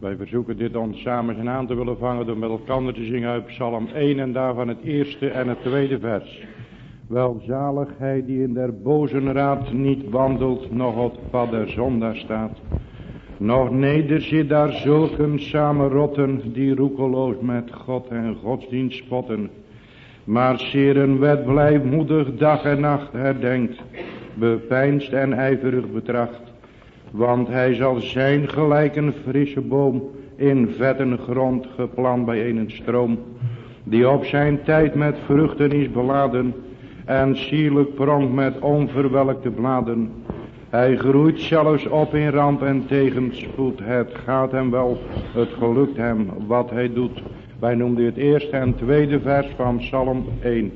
Wij verzoeken dit ons samen zijn aan te willen vangen door met elkaar te zingen uit Psalm 1 en daarvan het eerste en het tweede vers. Welzalig hij die in der bozen raad niet wandelt, nog op pad der zondaar staat. Nog neder zit daar zulken rotten die roekeloos met God en godsdienst spotten. Maar zeer een wet blijmoedig dag en nacht herdenkt, bepeinst en ijverig betracht. Want hij zal zijn gelijk een frisse boom in vetten grond geplant bij een stroom. Die op zijn tijd met vruchten is beladen en sierlijk pronkt met onverwelkte bladen. Hij groeit zelfs op in ramp en tegenspoed. Het gaat hem wel, het gelukt hem wat hij doet. Wij noemden het eerste en tweede vers van Psalm 1.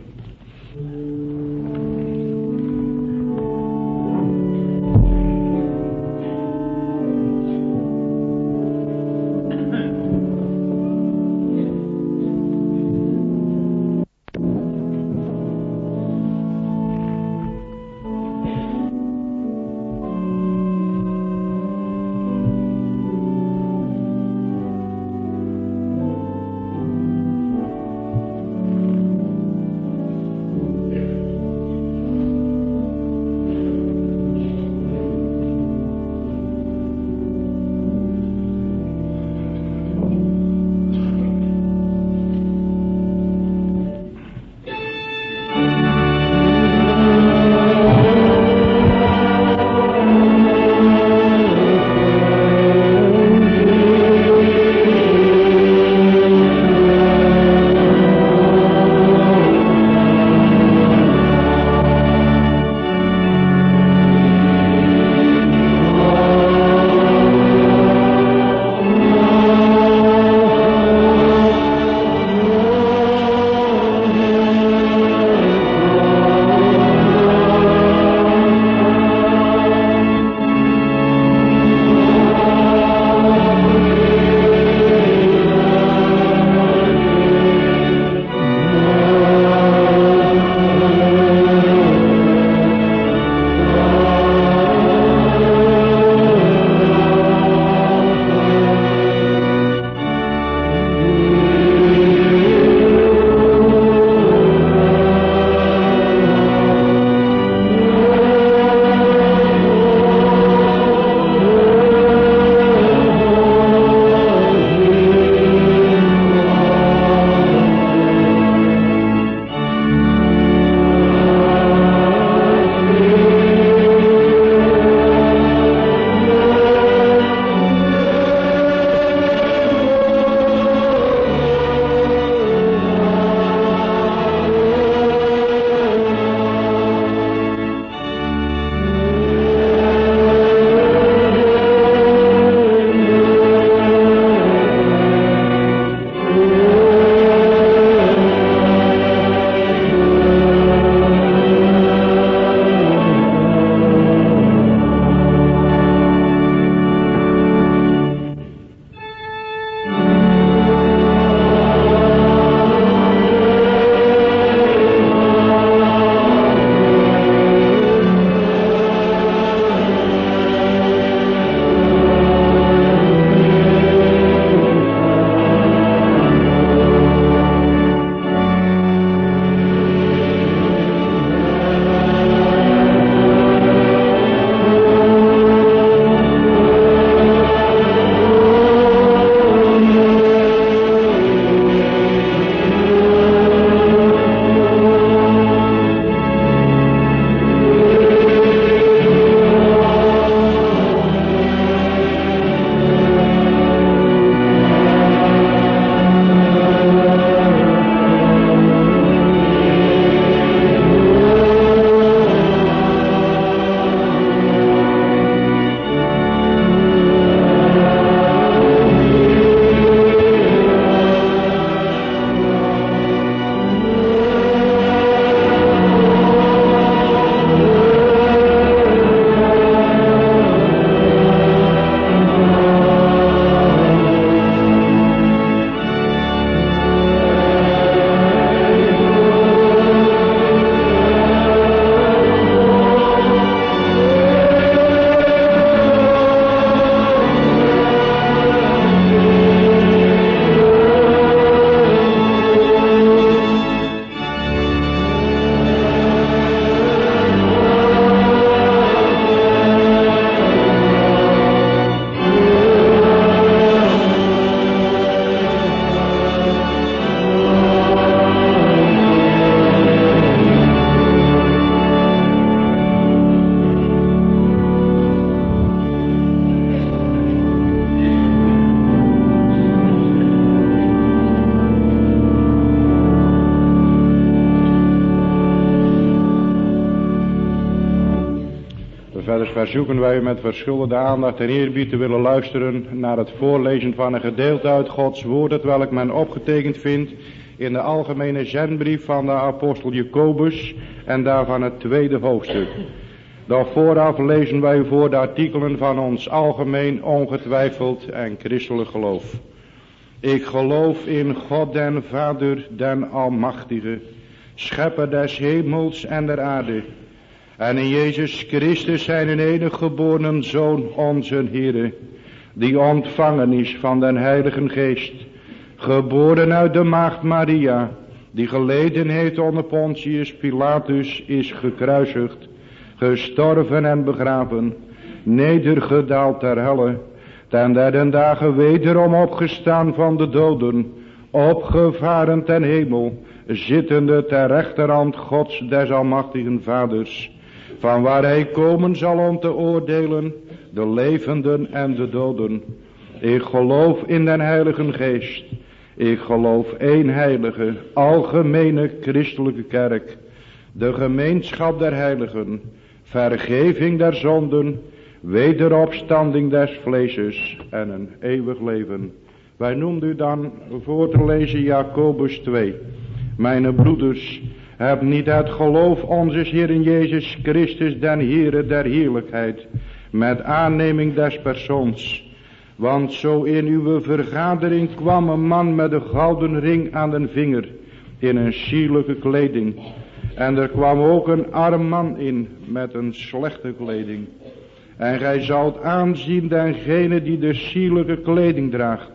Verzoeken wij u met verschillende aandacht en eerbied te willen luisteren naar het voorlezen van een gedeelte uit Gods woord, het welk men opgetekend vindt in de algemene zendbrief van de apostel Jacobus en daarvan het tweede hoofdstuk. Doch vooraf lezen wij voor de artikelen van ons algemeen ongetwijfeld en christelijk geloof. Ik geloof in God den Vader den Almachtige, schepper des hemels en der aarde, en in Jezus Christus zijn enige geboren Zoon onze Heere, die ontvangen is van den Heilige Geest, geboren uit de maagd Maria, die geleden heeft onder Pontius Pilatus, is gekruisigd, gestorven en begraven, nedergedaald ter helle, ten derde dagen wederom opgestaan van de doden, opgevaren ten hemel, zittende ter rechterhand Gods des almachtigen vaders, van waar hij komen zal om te oordelen de levenden en de doden. Ik geloof in den heilige geest. Ik geloof één heilige, algemene christelijke kerk. De gemeenschap der heiligen. Vergeving der zonden. Wederopstanding des vleeses. En een eeuwig leven. Wij noemden u dan voor te lezen Jacobus 2. Mijn broeders. Heb niet het geloof onze Heer in Jezus Christus den Heere der heerlijkheid. Met aanneming des persoons. Want zo in uw vergadering kwam een man met een gouden ring aan den vinger. In een sierlijke kleding. En er kwam ook een arm man in met een slechte kleding. En gij zult aanzien dengene die de sierlijke kleding draagt.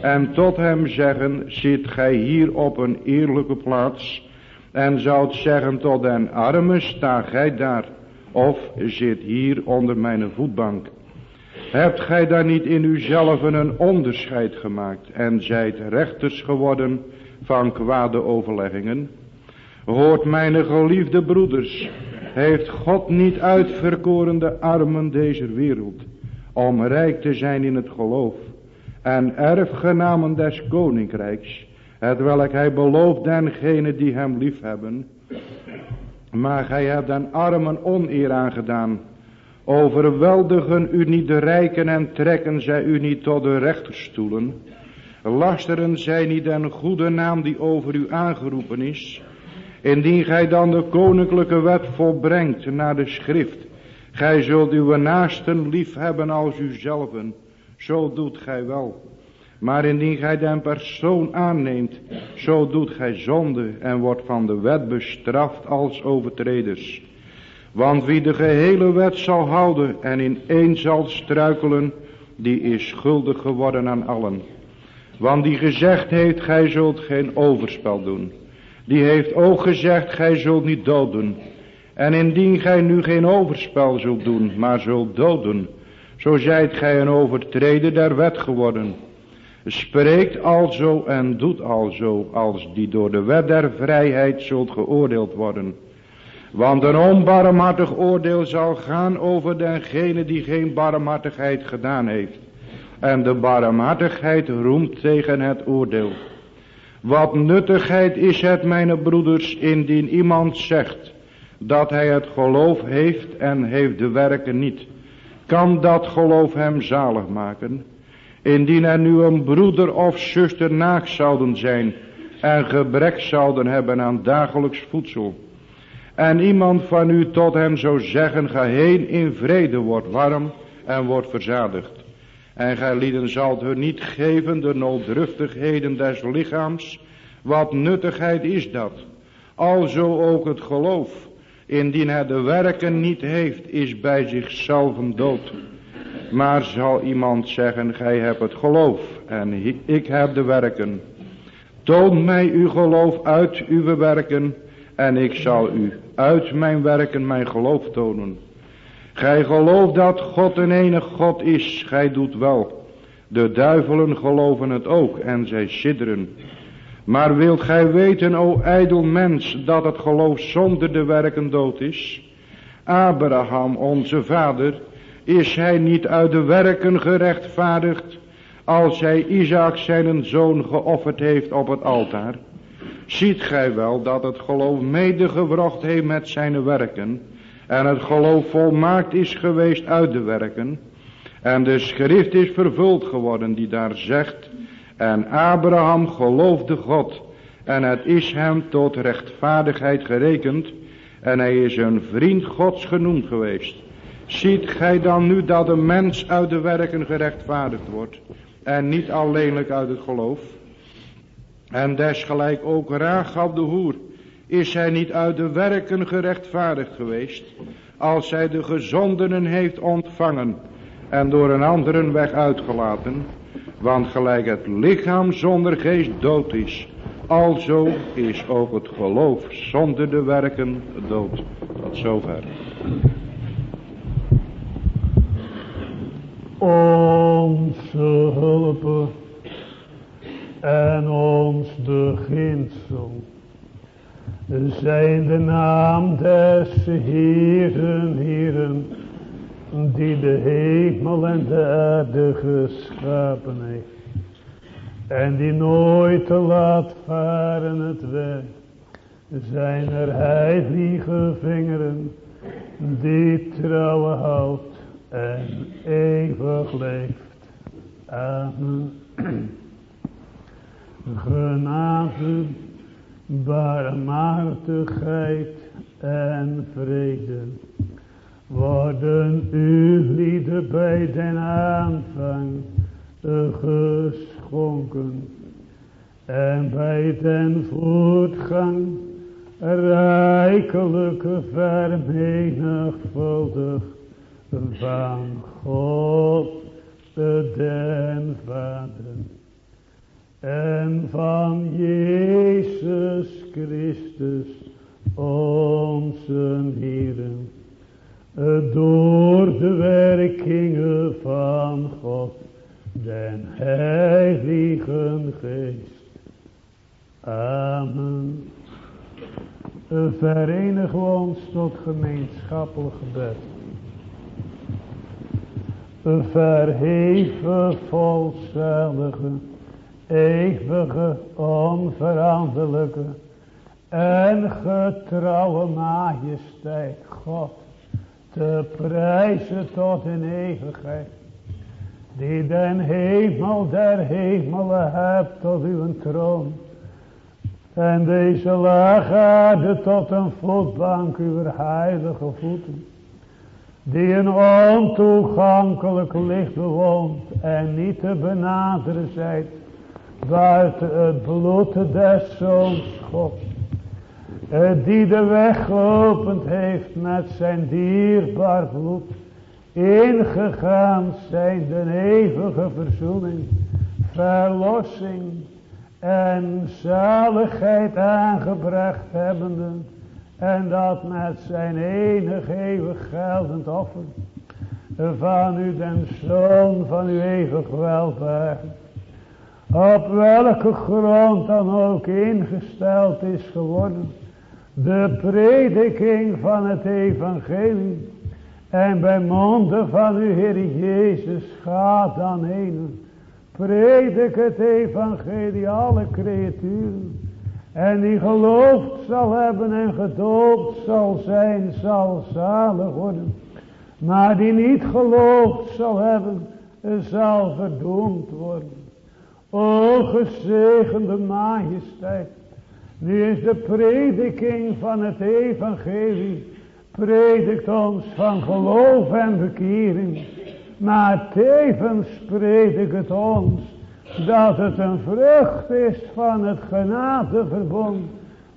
En tot hem zeggen, zit gij hier op een eerlijke plaats en zoudt zeggen tot den arme, sta gij daar, of zit hier onder mijn voetbank. Hebt gij daar niet in uzelf een onderscheid gemaakt en zijt rechters geworden van kwade overleggingen? Hoort mijn geliefde broeders, heeft God niet uitverkoren de armen deze wereld, om rijk te zijn in het geloof en erfgenamen des koninkrijks, het welk hij belooft dengene die hem lief hebben. Maar gij hebt den armen oneer aangedaan. Overweldigen u niet de rijken en trekken zij u niet tot de rechterstoelen. Lasteren zij niet den goede naam die over u aangeroepen is. Indien gij dan de koninklijke wet volbrengt naar de schrift. Gij zult uw naasten lief hebben als uzelven. Zo doet gij wel. Maar indien gij den persoon aanneemt, zo doet gij zonde en wordt van de wet bestraft als overtreders. Want wie de gehele wet zal houden en in één zal struikelen, die is schuldig geworden aan allen. Want die gezegd heeft, gij zult geen overspel doen. Die heeft ook gezegd, gij zult niet doden. En indien gij nu geen overspel zult doen, maar zult doden, zo zijt gij een overtreder der wet geworden. Spreekt alzo en doet alzo, als die door de wet der vrijheid zult geoordeeld worden. Want een onbarmhartig oordeel zal gaan over dengene die geen barmhartigheid gedaan heeft. En de barmhartigheid roemt tegen het oordeel. Wat nuttigheid is het, mijn broeders, indien iemand zegt dat hij het geloof heeft en heeft de werken niet. Kan dat geloof hem zalig maken? Indien er nu een broeder of zuster naakt zouden zijn en gebrek zouden hebben aan dagelijks voedsel. En iemand van u tot hem zou zeggen, ga heen in vrede, word warm en word verzadigd. En gij lieden zult hun niet geven de nooddruftigheden des lichaams. Wat nuttigheid is dat? Alzo ook het geloof. Indien hij de werken niet heeft, is bij zichzelf dood. Maar zal iemand zeggen, gij hebt het geloof en ik heb de werken. Toon mij uw geloof uit uw werken en ik zal u uit mijn werken mijn geloof tonen. Gij gelooft dat God een enig God is, gij doet wel. De duivelen geloven het ook en zij sidderen. Maar wilt gij weten, o ijdel mens, dat het geloof zonder de werken dood is? Abraham, onze vader, is hij niet uit de werken gerechtvaardigd als hij Isaac zijn zoon geofferd heeft op het altaar? Ziet gij wel dat het geloof medegewrocht heeft met zijn werken En het geloof volmaakt is geweest uit de werken. En de schrift is vervuld geworden die daar zegt. En Abraham geloofde God. En het is hem tot rechtvaardigheid gerekend. En hij is een vriend Gods genoemd geweest. Ziet gij dan nu dat de mens uit de werken gerechtvaardigd wordt. En niet alleenlijk uit het geloof. En desgelijk ook Rahab de hoer. Is zij niet uit de werken gerechtvaardigd geweest. Als zij de gezondenen heeft ontvangen. En door een anderen weg uitgelaten. Want gelijk het lichaam zonder geest dood is. Alzo is ook het geloof zonder de werken dood. Tot zover. Onze hulp en ons beginsel zijn de naam des Heeren, Heeren, die de hemel en de aarde geschapen heeft. En die nooit te laat varen het weg. Zijn er heilige vingeren die trouwen houdt en eeuwig leeft. Amen. Genade, barmhartigheid en vrede worden u lieden bij den aanvang geschonken en bij den voortgang rijkelijke vermenigvuldig van God den Vader en van Jezus Christus onze Heeren door de werkingen van God den Heiligen Geest. Amen. Verenigen we ons tot gemeenschappelijk gebed. Verheven, volzellige, eeuwige, onveranderlijke en getrouwe majesteit God te prijzen tot in eeuwigheid die den hemel der hemelen hebt tot uw troon. En deze lage aarde tot een voetbank uw heilige voeten. Die een ontoegankelijk licht bewoont en niet te benaderen zijt. Buiten het bloed des zoons God. Die de weg geopend heeft met zijn dierbaar bloed ingegaan zijn de eeuwige verzoening, verlossing en zaligheid aangebracht hebbende. En dat met zijn enig eeuwig geldend offer van u den Zoon van uw eeuwig welbehagen. Op welke grond dan ook ingesteld is geworden. De prediking van het evangelie en bij monden van uw Heer Jezus gaat dan heen. Predik het evangelie alle creaturen. En die geloofd zal hebben en gedoopt zal zijn, zal zalig worden. Maar die niet geloofd zal hebben, zal verdoemd worden. O gezegende majesteit. Nu is de prediking van het evangelie predikt ons van geloof en bekering. Maar tevens predikt het ons dat het een vrucht is van het genadeverbond.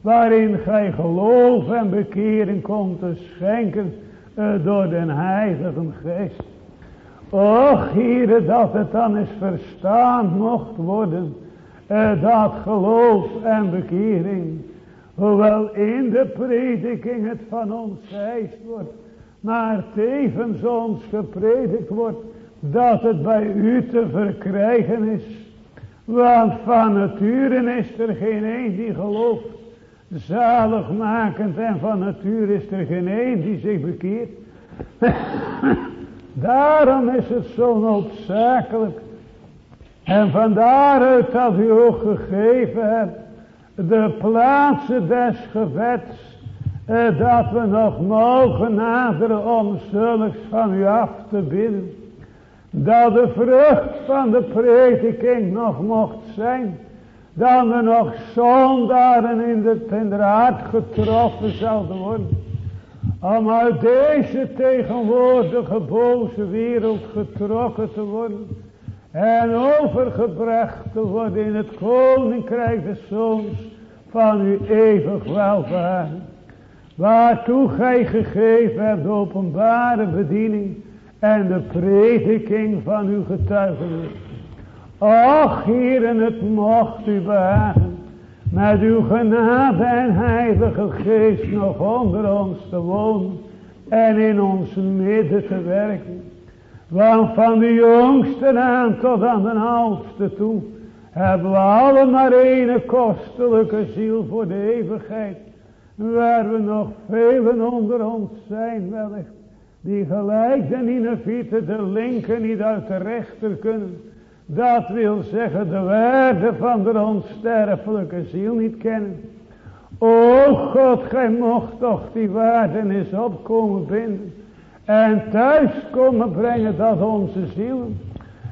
Waarin gij geloof en bekering komt te schenken uh, door den Heilige Geest. Och, Heere, dat het dan eens verstaan mocht worden. Uh, dat geloof en bekering Hoewel in de prediking het van ons geest wordt. Maar tevens ons gepredikt wordt. Dat het bij u te verkrijgen is. Want van nature is er geen een die gelooft. Zaligmakend en van nature is er geen een die zich bekeert. Daarom is het zo noodzakelijk. En van daaruit dat u ook gegeven hebt de plaatsen des gebeds eh, dat we nog mogen naderen om zulks van u af te bidden. Dat de vrucht van de prediking nog mocht zijn. Dat we nog zondaren in de, in de hart getroffen zouden worden. Om uit deze tegenwoordige boze wereld getrokken te worden. En overgebracht te worden in het koninkrijk des zoons van uw eeuwig welvaart. Waartoe gij gegeven hebt openbare bediening en de prediking van uw getuigenis. Och, heren, het mocht u behagen met uw genade en heilige geest nog onder ons te wonen en in ons midden te werken. Want van de jongste aan tot aan de oudste toe hebben we alle maar kostelijke ziel voor de eeuwigheid. Waar we nog velen onder ons zijn wellicht. Die gelijk de Ninevieten de linker niet uit de rechter kunnen. Dat wil zeggen de waarde van de onsterfelijke ziel niet kennen. O God, gij mocht toch die waarde eens opkomen binden. En thuis komen brengen dat onze ziel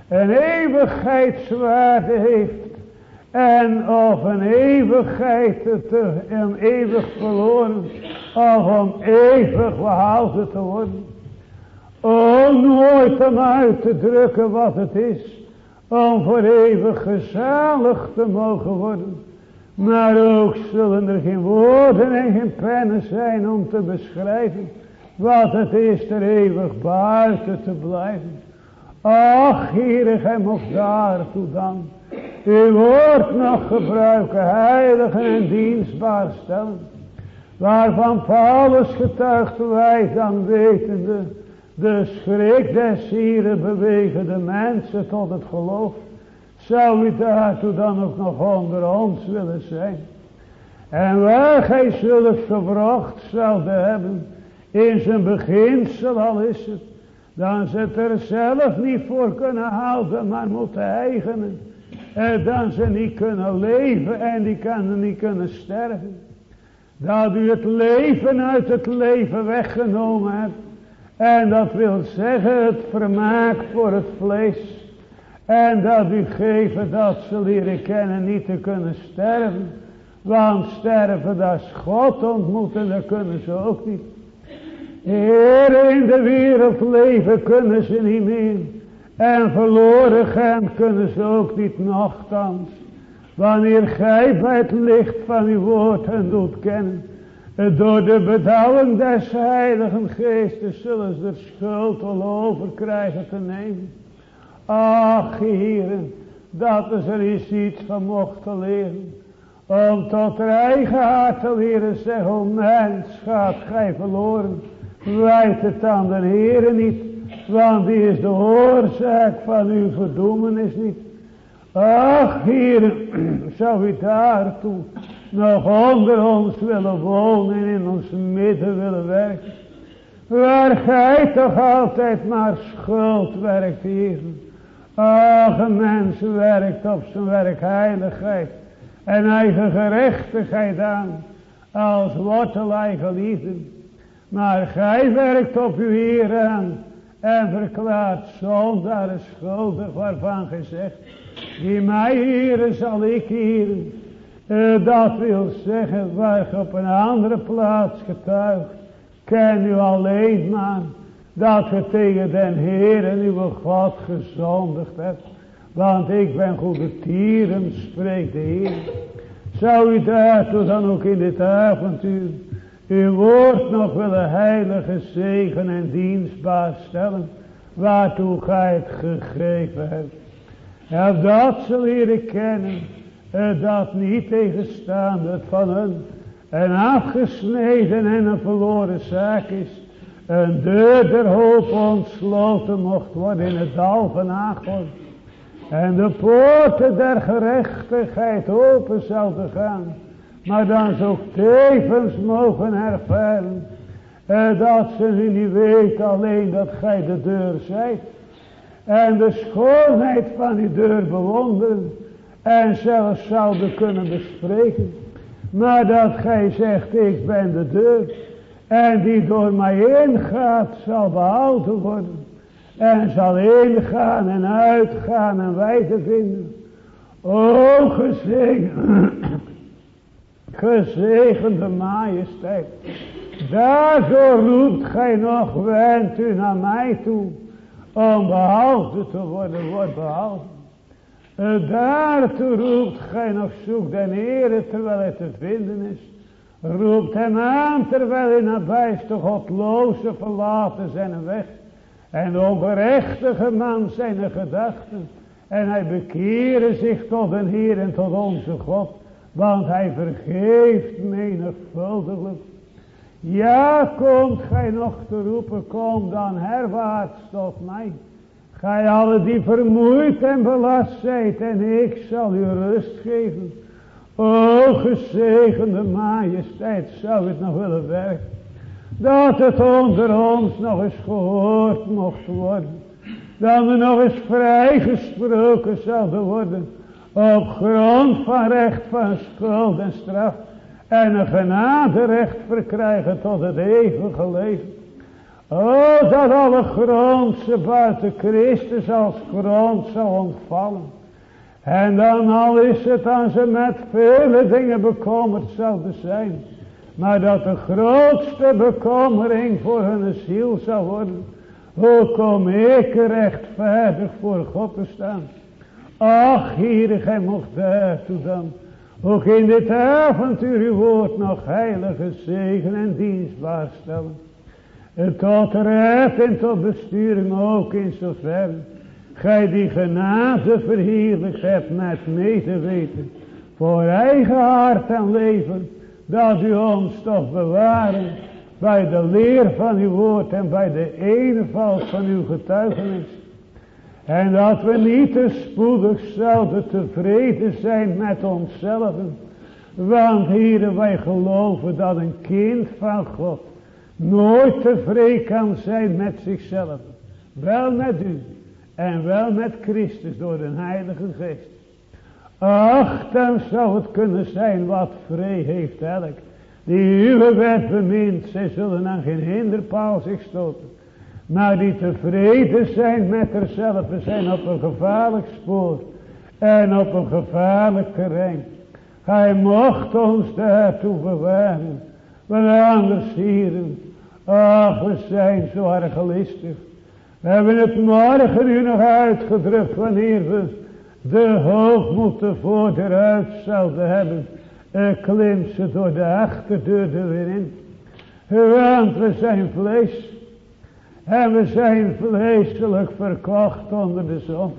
een eeuwigheidswaarde heeft. En of een eeuwigheid te, een eeuwig verloren. Of om eeuwig behouden te worden. O nooit om uit te drukken wat het is. Om voor eeuwig gezalig te mogen worden. Maar ook zullen er geen woorden en geen pennen zijn om te beschrijven. Wat het is er eeuwig buiten te blijven. Ach, Heere, gij mocht daartoe dan uw woord nog gebruiken, heiligen en dienstbaar stellen. Waarvan Paulus getuigt wij dan wetende, de schrik des bewegen de mensen tot het geloof. Zou u daartoe dan ook nog onder ons willen zijn? En waar gij zulks gevraagd zouden hebben, in zijn beginsel al is het, dan ze het er zelf niet voor kunnen houden, maar moeten eigenen. En dan ze niet kunnen leven en die kan niet kunnen sterven. Dat u het leven uit het leven weggenomen hebt. En dat wil zeggen het vermaak voor het vlees. En dat u geven dat ze leren kennen niet te kunnen sterven. Want sterven dat is God ontmoeten, dat kunnen ze ook niet. Heer, in de wereld leven kunnen ze niet meer. En verloren gaan kunnen ze ook niet nogthans. Wanneer gij bij het licht van uw woord hen doet kennen. Door de bedouwing des heiligen geestes zullen ze de schuld al over krijgen te nemen. Ach, heren, dat is er is iets van mocht te leren. Om tot eigen hart te leren zeggen, o mens, gaat gij verloren. Wijt het aan de Heere niet, want die is de oorzaak van uw verdoemenis niet. Ach, Heer, zou u daartoe nog onder ons willen wonen en in ons midden willen werken. Waar gij toch altijd maar schuld werkt, Heer. Ach, een mens werkt op zijn werk heiligheid en eigen gerechtigheid aan, als wortel eigen. Maar gij werkt op uw Heer aan en verklaart zonder schuldig waarvan gezegd, die mij heren zal ik hieren. Uh, dat wil zeggen, waar je op een andere plaats getuigt, ken u alleen maar dat je tegen den Heer en uw God gezondigd hebt. Want ik ben goede tieren, spreekt de Heer. Zou u daartoe dan ook in dit avontuur uw woord nog willen heilige zegen en dienstbaar stellen, waartoe gij het gegeven hebt. Ja, dat zal leren kennen, dat niet tegenstaande van een, een afgesneden en een verloren zaak is, een deur der hoop ontsloten mocht worden in het dal van Agon. En de poorten der gerechtigheid open zouden gaan maar dan ze tevens mogen ervaren. Eh, dat ze nu niet weten alleen dat gij de deur zijt. En de schoonheid van die deur bewonderen. En zelfs zouden kunnen bespreken. Maar dat gij zegt ik ben de deur. En die door mij ingaat zal behouden worden. En zal ingaan en uitgaan en wijze vinden. O gezegend, gezegende majesteit. Daardoor roept gij nog, wend u naar mij toe. Om behouden te worden, wordt behouden. Daartoe roept gij nog, zoek den Heere terwijl hij te vinden is. Roept hem aan terwijl hij nabij is, de godloze verlaten zijn weg. En de ongerechtige man zijn gedachten. En hij bekeerde zich tot een Heer en tot onze God. Want hij vergeeft menigvuldiglijk. Ja, komt gij nog te roepen, kom dan herwaarts tot mij. Gij alle die vermoeid en belast zijt en ik zal u rust geven. O gezegende majesteit, zou het nog willen werken. Dat het onder ons nog eens gehoord mocht worden. Dat er nog eens vrijgesproken zouden worden. Op grond van recht van schuld en straf. En een genaderecht verkrijgen tot het eeuwige leven. O, dat alle grondse buiten Christus als grond zou ontvallen. En dan al is het aan ze met vele dingen bekommerd zouden zijn. Maar dat de grootste bekommering voor hun ziel zou worden. Hoe kom ik rechtvaardig voor God te staan? Ach, Heer, gij mocht daartoe dan. Ook in dit avontuur uw woord nog heilige zegen en dienstbaar stellen. Tot raad en tot besturing ook in zover. Gij die genade verheerlijk hebt met mee te weten. Voor eigen hart en leven. Dat u ons toch bewaren. Bij de leer van uw woord en bij de eenvoud van uw getuigenis. En dat we niet te spoedig zouden tevreden zijn met onszelf. Want heren, wij geloven dat een kind van God nooit tevreden kan zijn met zichzelf. Wel met u en wel met Christus door de Heilige Geest. Ach, dan zou het kunnen zijn wat vree heeft elk. Die uw wet bemint, zij zullen aan geen hinderpaal zich stoten. Maar die tevreden zijn met zichzelf, zijn op een gevaarlijk spoor. En op een gevaarlijk terrein. Hij mocht ons daartoe bewaren. Want anders hieren Ach, we zijn zo argalistisch. We hebben het morgen nog uitgedrukt wanneer we de hoogmoed voor eruit zouden hebben. En klim ze door de achterdeur er weer in. Want we zijn vlees. En we zijn vleeselijk verkocht onder de zon.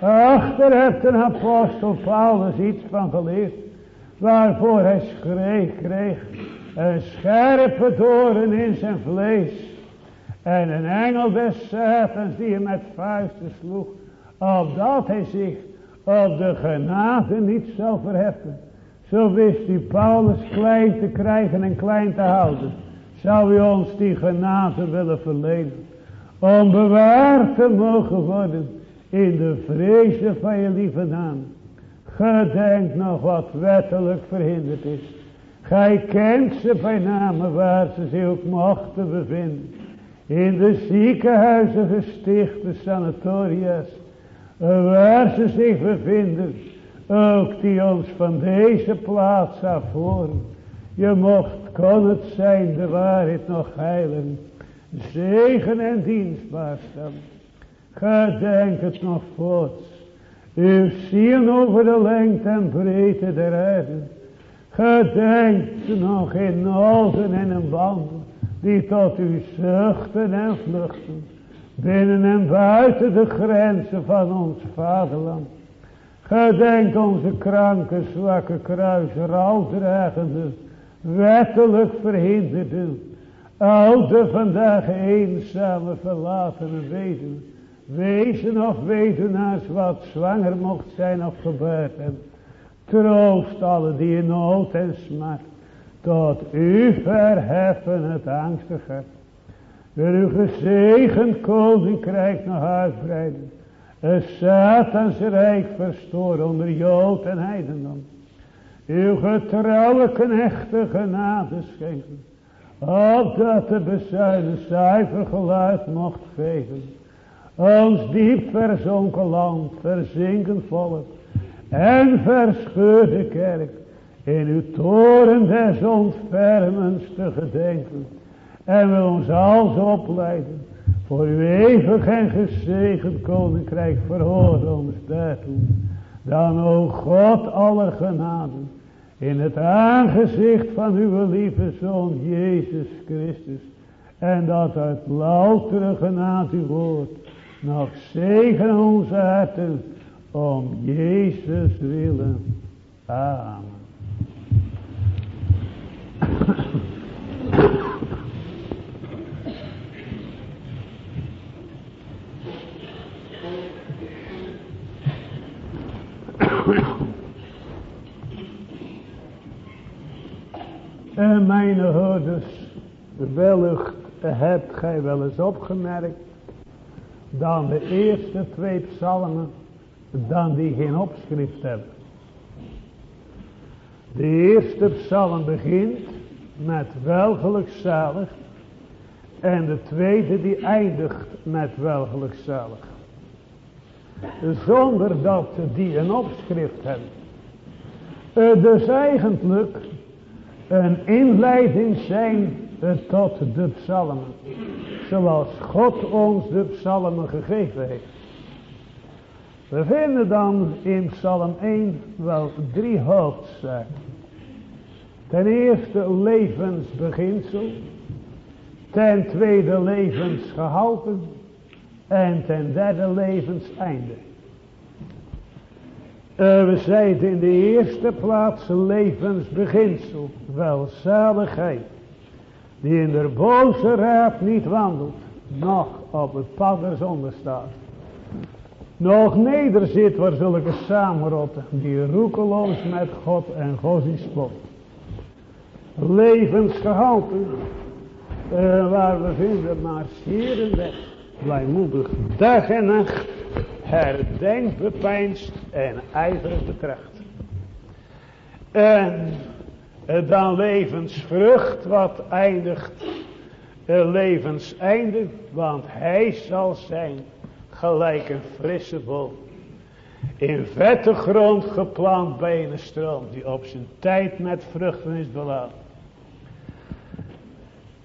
Achter heeft een apostel Paulus iets van geleerd. Waarvoor hij schreef kreeg. Een scherpe doren in zijn vlees. En een engel des Satans die hem met vuisten sloeg. Opdat hij zich op de genade niet zou verheffen. Zo wist hij Paulus klein te krijgen en klein te houden. Zou hij ons die genade willen verlenen. Om bewaard te mogen worden in de vrezen van je lieve naam. Gedenk nog wat wettelijk verhinderd is. Gij kent ze bij name waar ze zich ook mochten bevinden. In de ziekenhuizen gestichte sanatoria's. Waar ze zich bevinden. Ook die ons van deze plaats afvoeren. Je mocht, kon het zijn, de waarheid nog heilen. Zegen en dienstbaar stellen. Gedenk het nog voort. Uw ziel over de lengte en breedte der aarde Gedenkt nog in noden en in banden, die tot u zuchten en vluchten, binnen en buiten de grenzen van ons vaderland. Gedenk onze kranke, zwakke kruis, rouwdragende, wettelijk verhinderde, oude vandaag eenzame verlatene wezen, wezen of weduwnaars wat zwanger mocht zijn of gebeurd hebben Troost alle die in nood en smart. Tot u verheffen het angstige. Wil uw gezegend koninkrijk nog uitbreiden. Het Satans rijk verstoren onder Jood en Heidendom. Uw getrouwe knechten genade schenken. opdat de bezuiden cijfer geluid mocht geven. Ons diep verzonken land, verzinken volk en verscheurde kerk in uw toren des ontfermens te gedenken. En wil ons alles opleiden voor uw eeuwig en gezegend koninkrijk verhoor ons daartoe. Dan, o God aller genade, in het aangezicht van uw lieve Zoon Jezus Christus. En dat uit loutere genade uw woord nog zegen onze harten om Jezus willen. Amen. En mijn hoorders, wellicht hebt gij wel eens opgemerkt, dan de eerste twee psalmen, dan die geen opschrift hebben. De eerste psalm begint met welgelukzalig en de tweede die eindigt met welgelukzalig. Zonder dat die een opschrift hebben. Eh, dus eigenlijk een inleiding zijn tot de psalmen. Zoals God ons de psalmen gegeven heeft. We vinden dan in psalm 1 wel drie hoofdzaken. Ten eerste levensbeginsel. Ten tweede levensgehalte. En ten derde levenseinde. Uh, we zeiden in de eerste plaats levensbeginsel, welzaligheid, die in de boze raad niet wandelt, nog op het pad der zonde staat. Nog nederzit waar zulke samenrotten, die roekeloos met God en Godzie spot. Levensgehalte, uh, waar we vinden maar zeer en weg, blijmoedig dag en nacht herdenkt, bepijnst en ijverig betracht. En dan levensvrucht wat eindigt levenseinde, want hij zal zijn gelijk een frisse boom. In vette grond geplant bij een stroom die op zijn tijd met vruchten is beladen.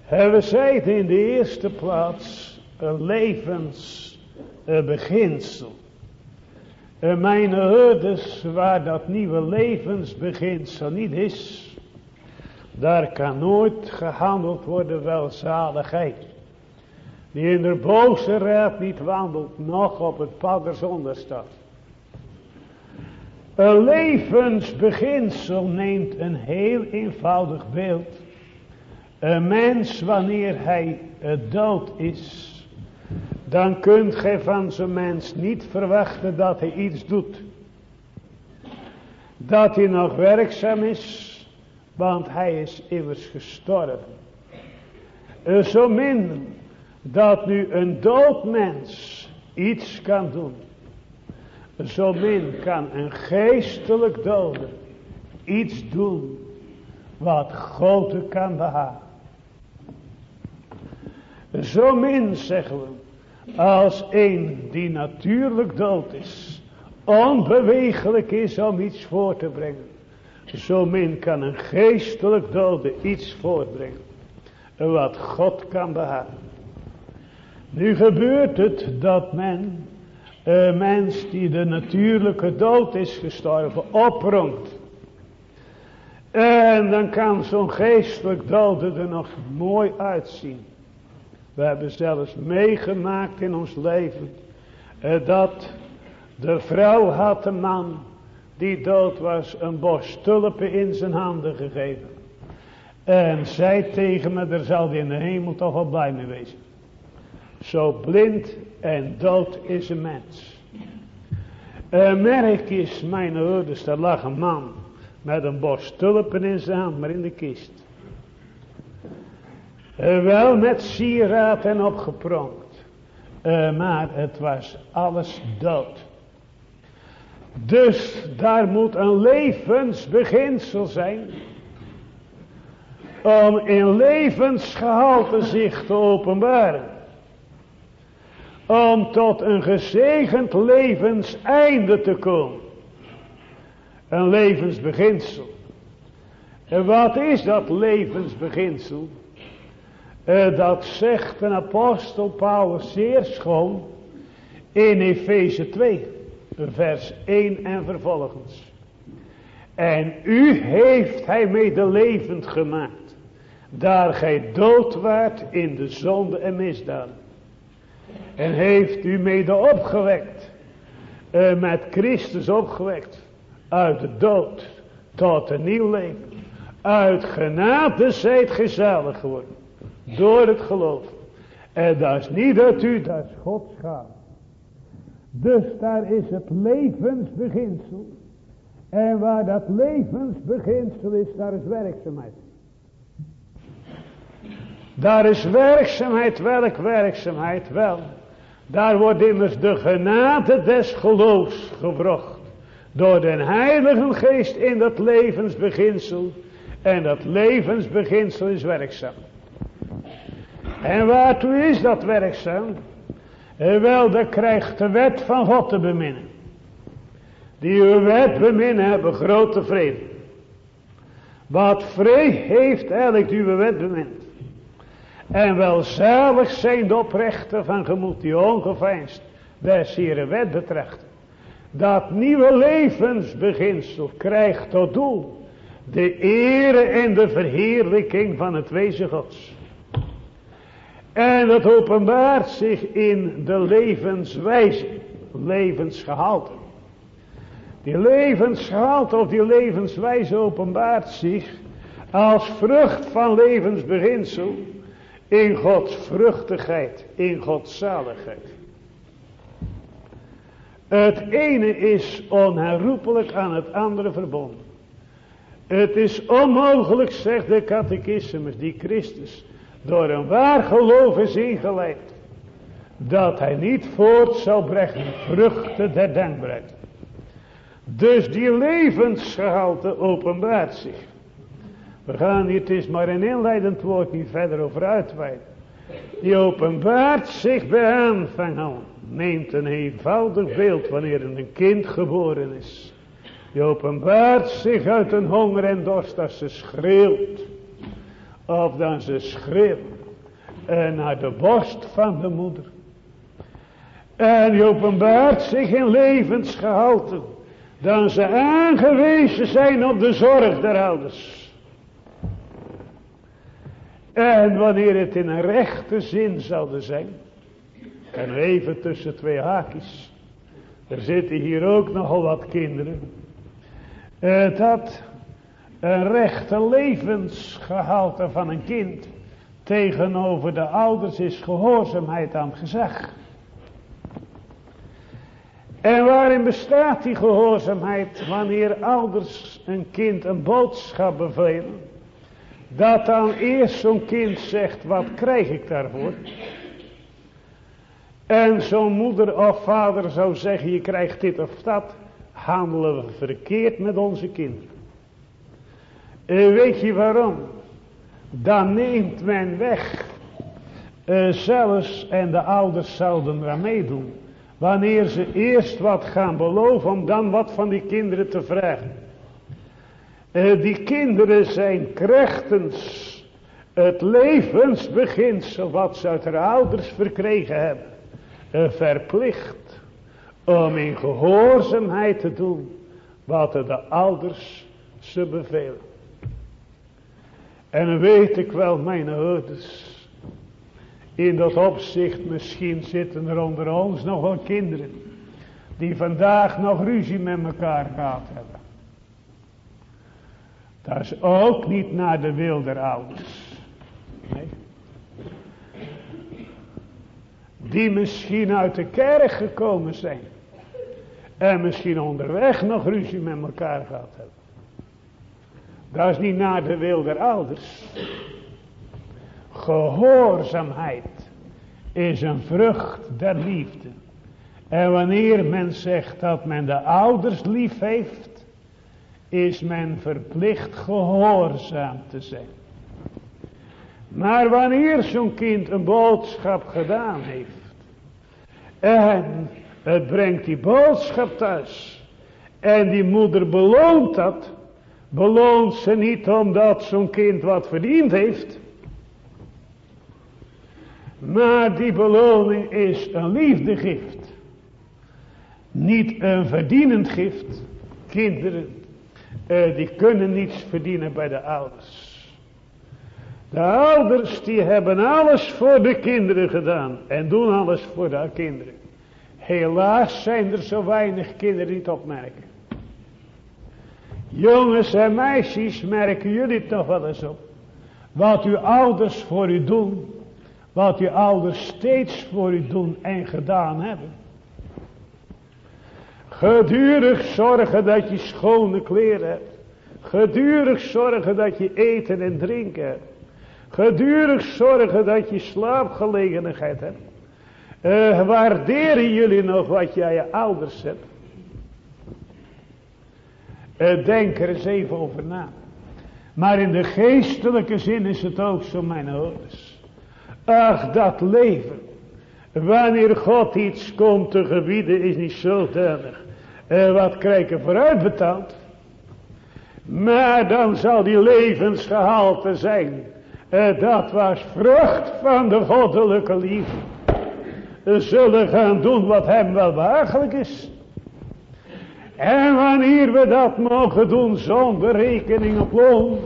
En we zeiden in de eerste plaats een levensbeginsel. En mijn herders, waar dat nieuwe levensbeginsel niet is, daar kan nooit gehandeld worden welzaligheid. Die in de boze raad niet wandelt, nog op het pad der zonde staat. Een levensbeginsel neemt een heel eenvoudig beeld. Een mens wanneer hij dood is, dan kunt gij van zo'n mens niet verwachten dat hij iets doet. Dat hij nog werkzaam is, want hij is immers gestorven. Zo min dat nu een dood mens iets kan doen. Zo min kan een geestelijk dode iets doen wat God kan behagen. Zo min zeggen we als een die natuurlijk dood is, onbewegelijk is om iets voor te brengen. Zo min kan een geestelijk dode iets voortbrengen. Wat God kan behagen. Nu gebeurt het dat men, een mens die de natuurlijke dood is gestorven, oprongt. En dan kan zo'n geestelijk dode er nog mooi uitzien. We hebben zelfs meegemaakt in ons leven. Eh, dat de vrouw had een man die dood was een bos tulpen in zijn handen gegeven. En zei tegen me, daar zal hij in de hemel toch wel blij mee wezen. Zo blind en dood is een mens. Merk is mijn ouders, daar lag een man met een bos tulpen in zijn hand, maar in de kist. Uh, wel met sieraad en opgepronkt. Uh, maar het was alles dood. Dus daar moet een levensbeginsel zijn. om in levensgehalte zich te openbaren. Om tot een gezegend levenseinde te komen. Een levensbeginsel. En wat is dat levensbeginsel? Uh, dat zegt een apostel Paulus zeer schoon in Efeze 2, vers 1 en vervolgens. En u heeft hij mede levend gemaakt, daar gij dood waart in de zonde en misdaden. En heeft u mede opgewekt, uh, met Christus opgewekt, uit de dood tot een nieuw leven. Uit genade zijt gezellig geworden. Door het geloof. En dat is niet dat u, dat is Gods. Dus daar is het levensbeginsel. En waar dat levensbeginsel is, daar is werkzaamheid. Daar is werkzaamheid, welk werkzaamheid? Wel, daar wordt immers de genade des geloofs gebracht. Door den heilige geest in dat levensbeginsel. En dat levensbeginsel is werkzaam. En waartoe is dat werkzaam? En wel, dat krijgt de wet van God te beminnen. Die uw wet beminnen hebben grote vrede. Wat vrede heeft elk die uw wet bemint. En welzalig zijn de oprechten van gemoed die ongeveinsd des Heere wet betrachten. Dat nieuwe levensbeginsel krijgt tot doel de ere en de verheerlijking van het wezen gods. En dat openbaart zich in de levenswijze, levensgehalte. Die levensgehalte of die levenswijze openbaart zich als vrucht van levensbeginsel in Gods vruchtigheid, in Gods zaligheid. Het ene is onherroepelijk aan het andere verbonden. Het is onmogelijk, zegt de catechismus, die Christus door een waar geloof is ingeleid. Dat hij niet voort zal brengen vruchten der denkbaarheid. Dus die levensgehalte openbaart zich. We gaan hier, het is maar een inleidend woord, niet verder over uitweiden. Die openbaart zich bij aanvang Neemt een eenvoudig beeld wanneer een kind geboren is. Die openbaart zich uit een honger en dorst als ze schreeuwt. Of dan ze schreeuwt. En naar de borst van de moeder. En die openbaart zich in levensgehalte. Dan ze aangewezen zijn op de zorg der ouders. En wanneer het in een rechte zin zouden zijn. En even tussen twee haakjes. Er zitten hier ook nogal wat kinderen uh, dat een rechte levensgehalte van een kind tegenover de ouders is gehoorzaamheid aan gezag. En waarin bestaat die gehoorzaamheid wanneer ouders een kind een boodschap bevelen? Dat dan eerst zo'n kind zegt, wat krijg ik daarvoor? En zo'n moeder of vader zou zeggen, je krijgt dit of dat handelen we verkeerd met onze kinderen. En weet je waarom? Dan neemt men weg. Uh, zelfs en de ouders zouden eraan meedoen. Wanneer ze eerst wat gaan beloven om dan wat van die kinderen te vragen. Uh, die kinderen zijn krachtens het levensbeginsel wat ze uit haar ouders verkregen hebben. Uh, verplicht om in gehoorzaamheid te doen wat de ouders ze bevelen. En weet ik wel, mijn ouders, in dat opzicht misschien zitten er onder ons nog wel kinderen die vandaag nog ruzie met elkaar gehad hebben. Dat is ook niet naar de wil der ouders. Die misschien uit de kerk gekomen zijn. En misschien onderweg nog ruzie met elkaar gehad hebben. Dat is niet naar de wil der ouders. Gehoorzaamheid is een vrucht der liefde. En wanneer men zegt dat men de ouders lief heeft, is men verplicht gehoorzaam te zijn. Maar wanneer zo'n kind een boodschap gedaan heeft. En het brengt die boodschap thuis. En die moeder beloont dat. Beloont ze niet omdat zo'n kind wat verdiend heeft. Maar die beloning is een liefdegift. Niet een verdienend gift. Kinderen, eh, die kunnen niets verdienen bij de ouders. De ouders die hebben alles voor de kinderen gedaan. En doen alles voor de kinderen. Helaas zijn er zo weinig kinderen die het opmerken. Jongens en meisjes, merken jullie toch wel eens op. Wat uw ouders voor u doen. Wat uw ouders steeds voor u doen en gedaan hebben. Gedurig zorgen dat je schone kleren hebt. Gedurig zorgen dat je eten en drinken hebt. Gedurig zorgen dat je slaapgelegenheid hebt. Uh, waarderen jullie nog wat jij je ouders hebt? Uh, denk er eens even over na. Maar in de geestelijke zin is het ook zo, mijn ouders. Ach, dat leven. Wanneer God iets komt te gebieden, is niet zodanig. Uh, wat krijg je vooruit betaald? Maar dan zal die levensgehalte zijn. Uh, dat was vrucht van de goddelijke liefde zullen gaan doen wat hem wel behagelijk is. En wanneer we dat mogen doen zonder rekening op loon.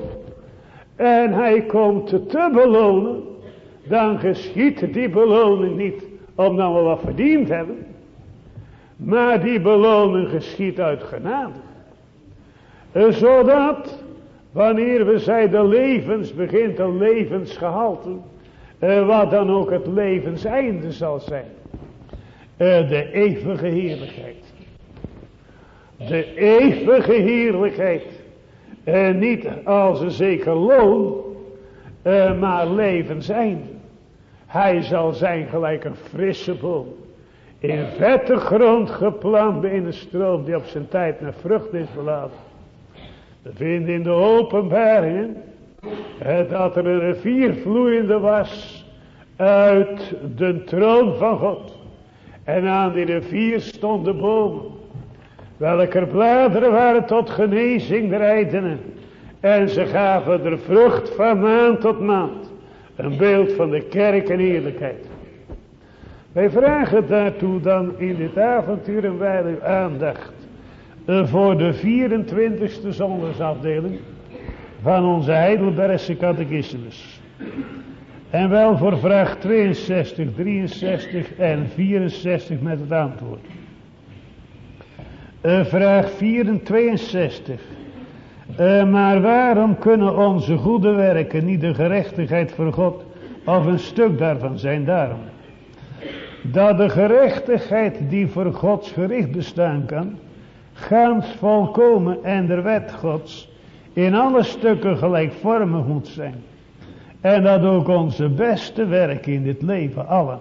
En hij komt te belonen. Dan geschiet die beloning niet omdat we wat verdiend hebben. Maar die beloning geschiet uit genade. Zodat wanneer we zij de levens begint een levensgehalte uh, wat dan ook het levenseinde zal zijn. Uh, de eeuwige heerlijkheid. De eeuwige heerlijkheid. Niet als een zeker loon, maar levenseinde. Hij zal zijn gelijk een frisse boom. In vette grond geplant in een stroom die op zijn tijd naar vrucht is beladen. We vinden in de openbaringen dat er een rivier vloeiende was uit de troon van God. En aan die rivier stonden bomen, welke bladeren waren tot genezing der heidenen. En ze gaven er vrucht van maand tot maand. Een beeld van de kerk en eerlijkheid. Wij vragen daartoe dan in dit avontuur en wij aandacht. Voor de 24e zondagsafdeling van onze Heidelbergse catechismus. En wel voor vraag 62, 63 en 64 met het antwoord. Uh, vraag 64. Uh, maar waarom kunnen onze goede werken niet de gerechtigheid voor God of een stuk daarvan zijn daarom? Dat de gerechtigheid die voor Gods gericht bestaan kan, gans volkomen en de wet Gods in alle stukken gelijkvormig moet zijn. En dat ook onze beste werken in dit leven, alle,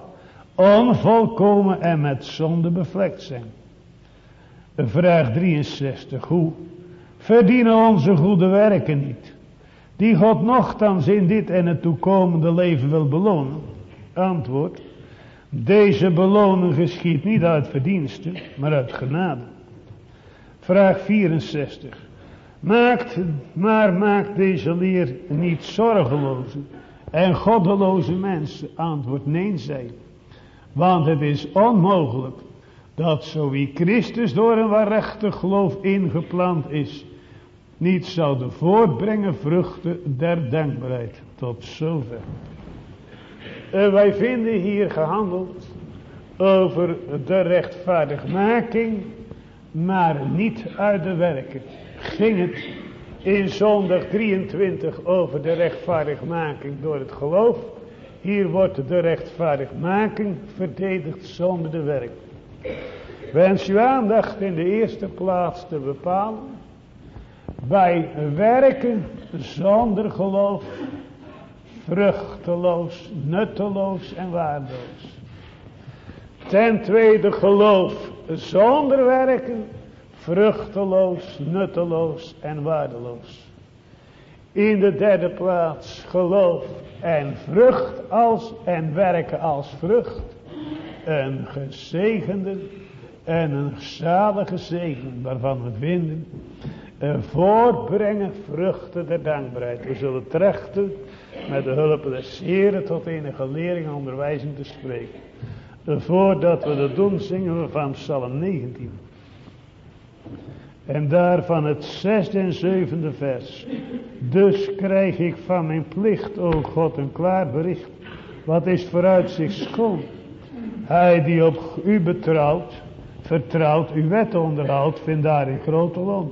onvolkomen en met zonde bevlekt zijn. Vraag 63. Hoe verdienen onze goede werken niet? Die God nogthans in dit en het toekomende leven wil belonen? Antwoord. Deze beloning geschiet niet uit verdiensten, maar uit genade. Vraag 64. Maakt, maar maakt deze leer niet zorgeloze en goddeloze mensen. Antwoord nee zij. Want het is onmogelijk dat zo wie Christus door een waarachtig geloof ingeplant is, niet zouden voortbrengen vruchten der dankbaarheid. Tot zover. Wij vinden hier gehandeld over de rechtvaardigmaking, maar niet uit de werken ging het in zondag 23 over de rechtvaardigmaking door het geloof. Hier wordt de rechtvaardigmaking verdedigd zonder de werk. Wens uw aandacht in de eerste plaats te bepalen. Bij werken zonder geloof. Vruchteloos, nutteloos en waardeloos. Ten tweede geloof zonder werken vruchteloos, nutteloos en waardeloos. In de derde plaats geloof en vrucht als en werken als vrucht. Een gezegende en een zalige zegen waarvan we vinden. voortbrengen vruchten der dankbaarheid. We zullen trechten met de hulp des Heren tot enige lering en onderwijzing te spreken. Voordat we dat doen zingen we van Psalm 19. En daarvan het zesde en zevende vers. Dus krijg ik van mijn plicht, o God, een klaar bericht. Wat is vooruitzicht schoon? Hij die op u betrouwt, vertrouwt, uw wet onderhoudt, vindt daarin grote loon.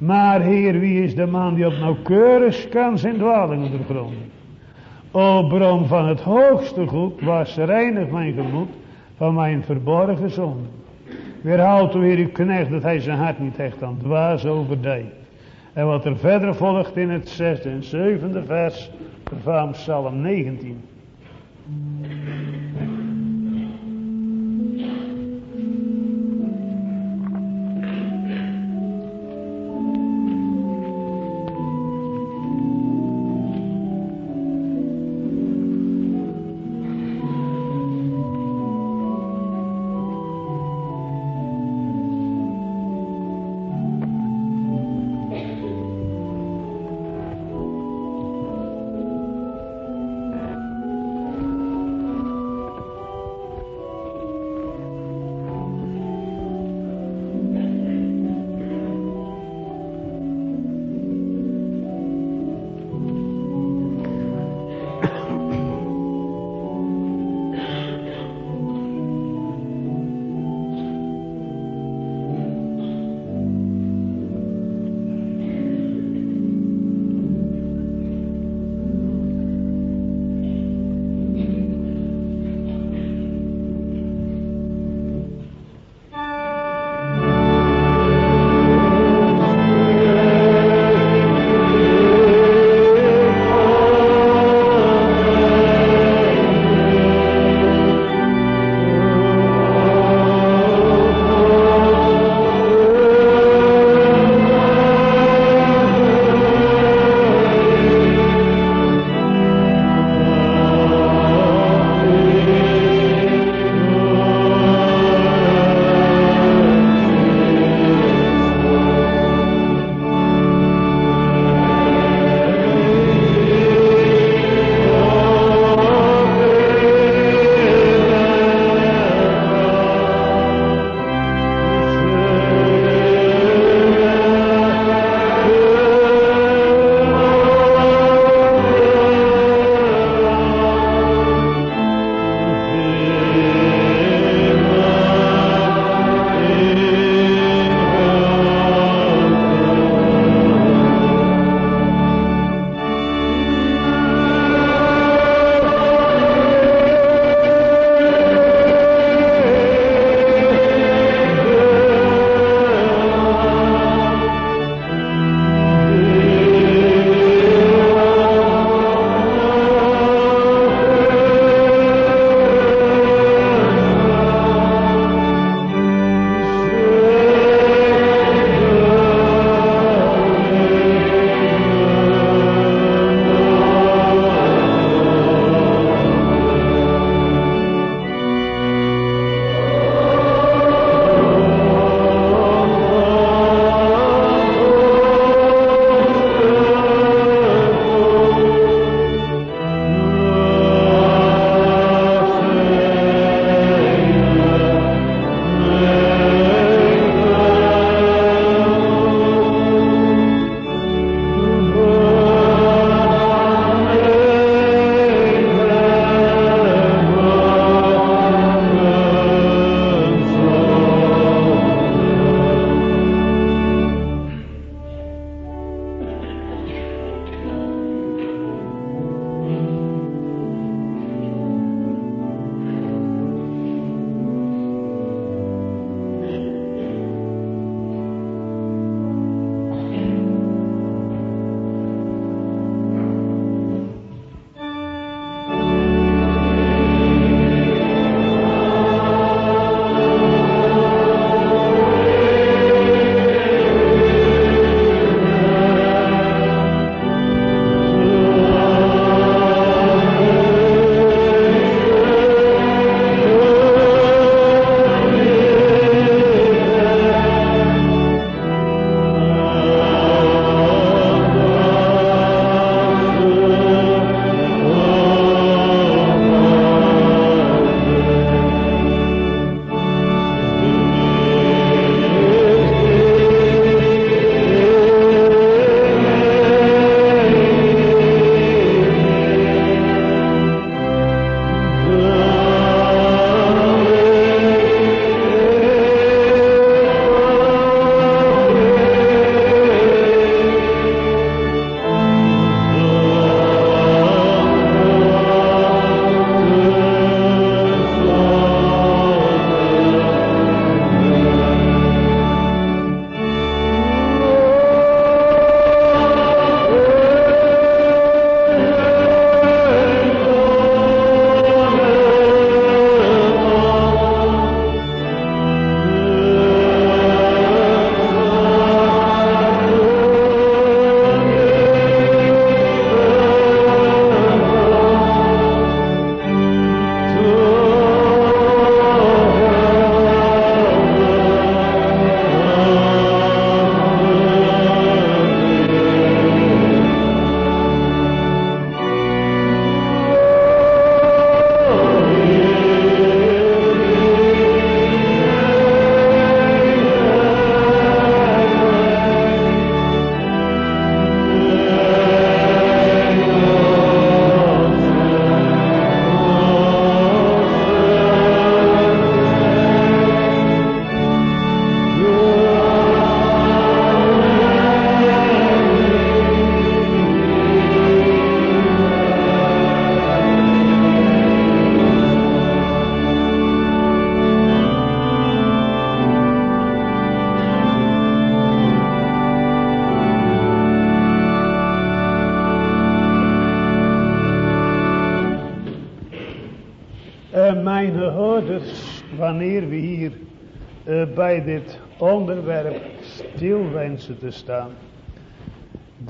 Maar Heer, wie is de man die op nauwkeurig kan zijn dwaling ondergronden? O bron van het hoogste goed, was reinig mijn gemoed van mijn verborgen zonden. Weerhoudt u weer uw knecht dat hij zijn hart niet echt aan dwaas overdijt. En wat er verder volgt in het zesde en zevende vers van Psalm 19.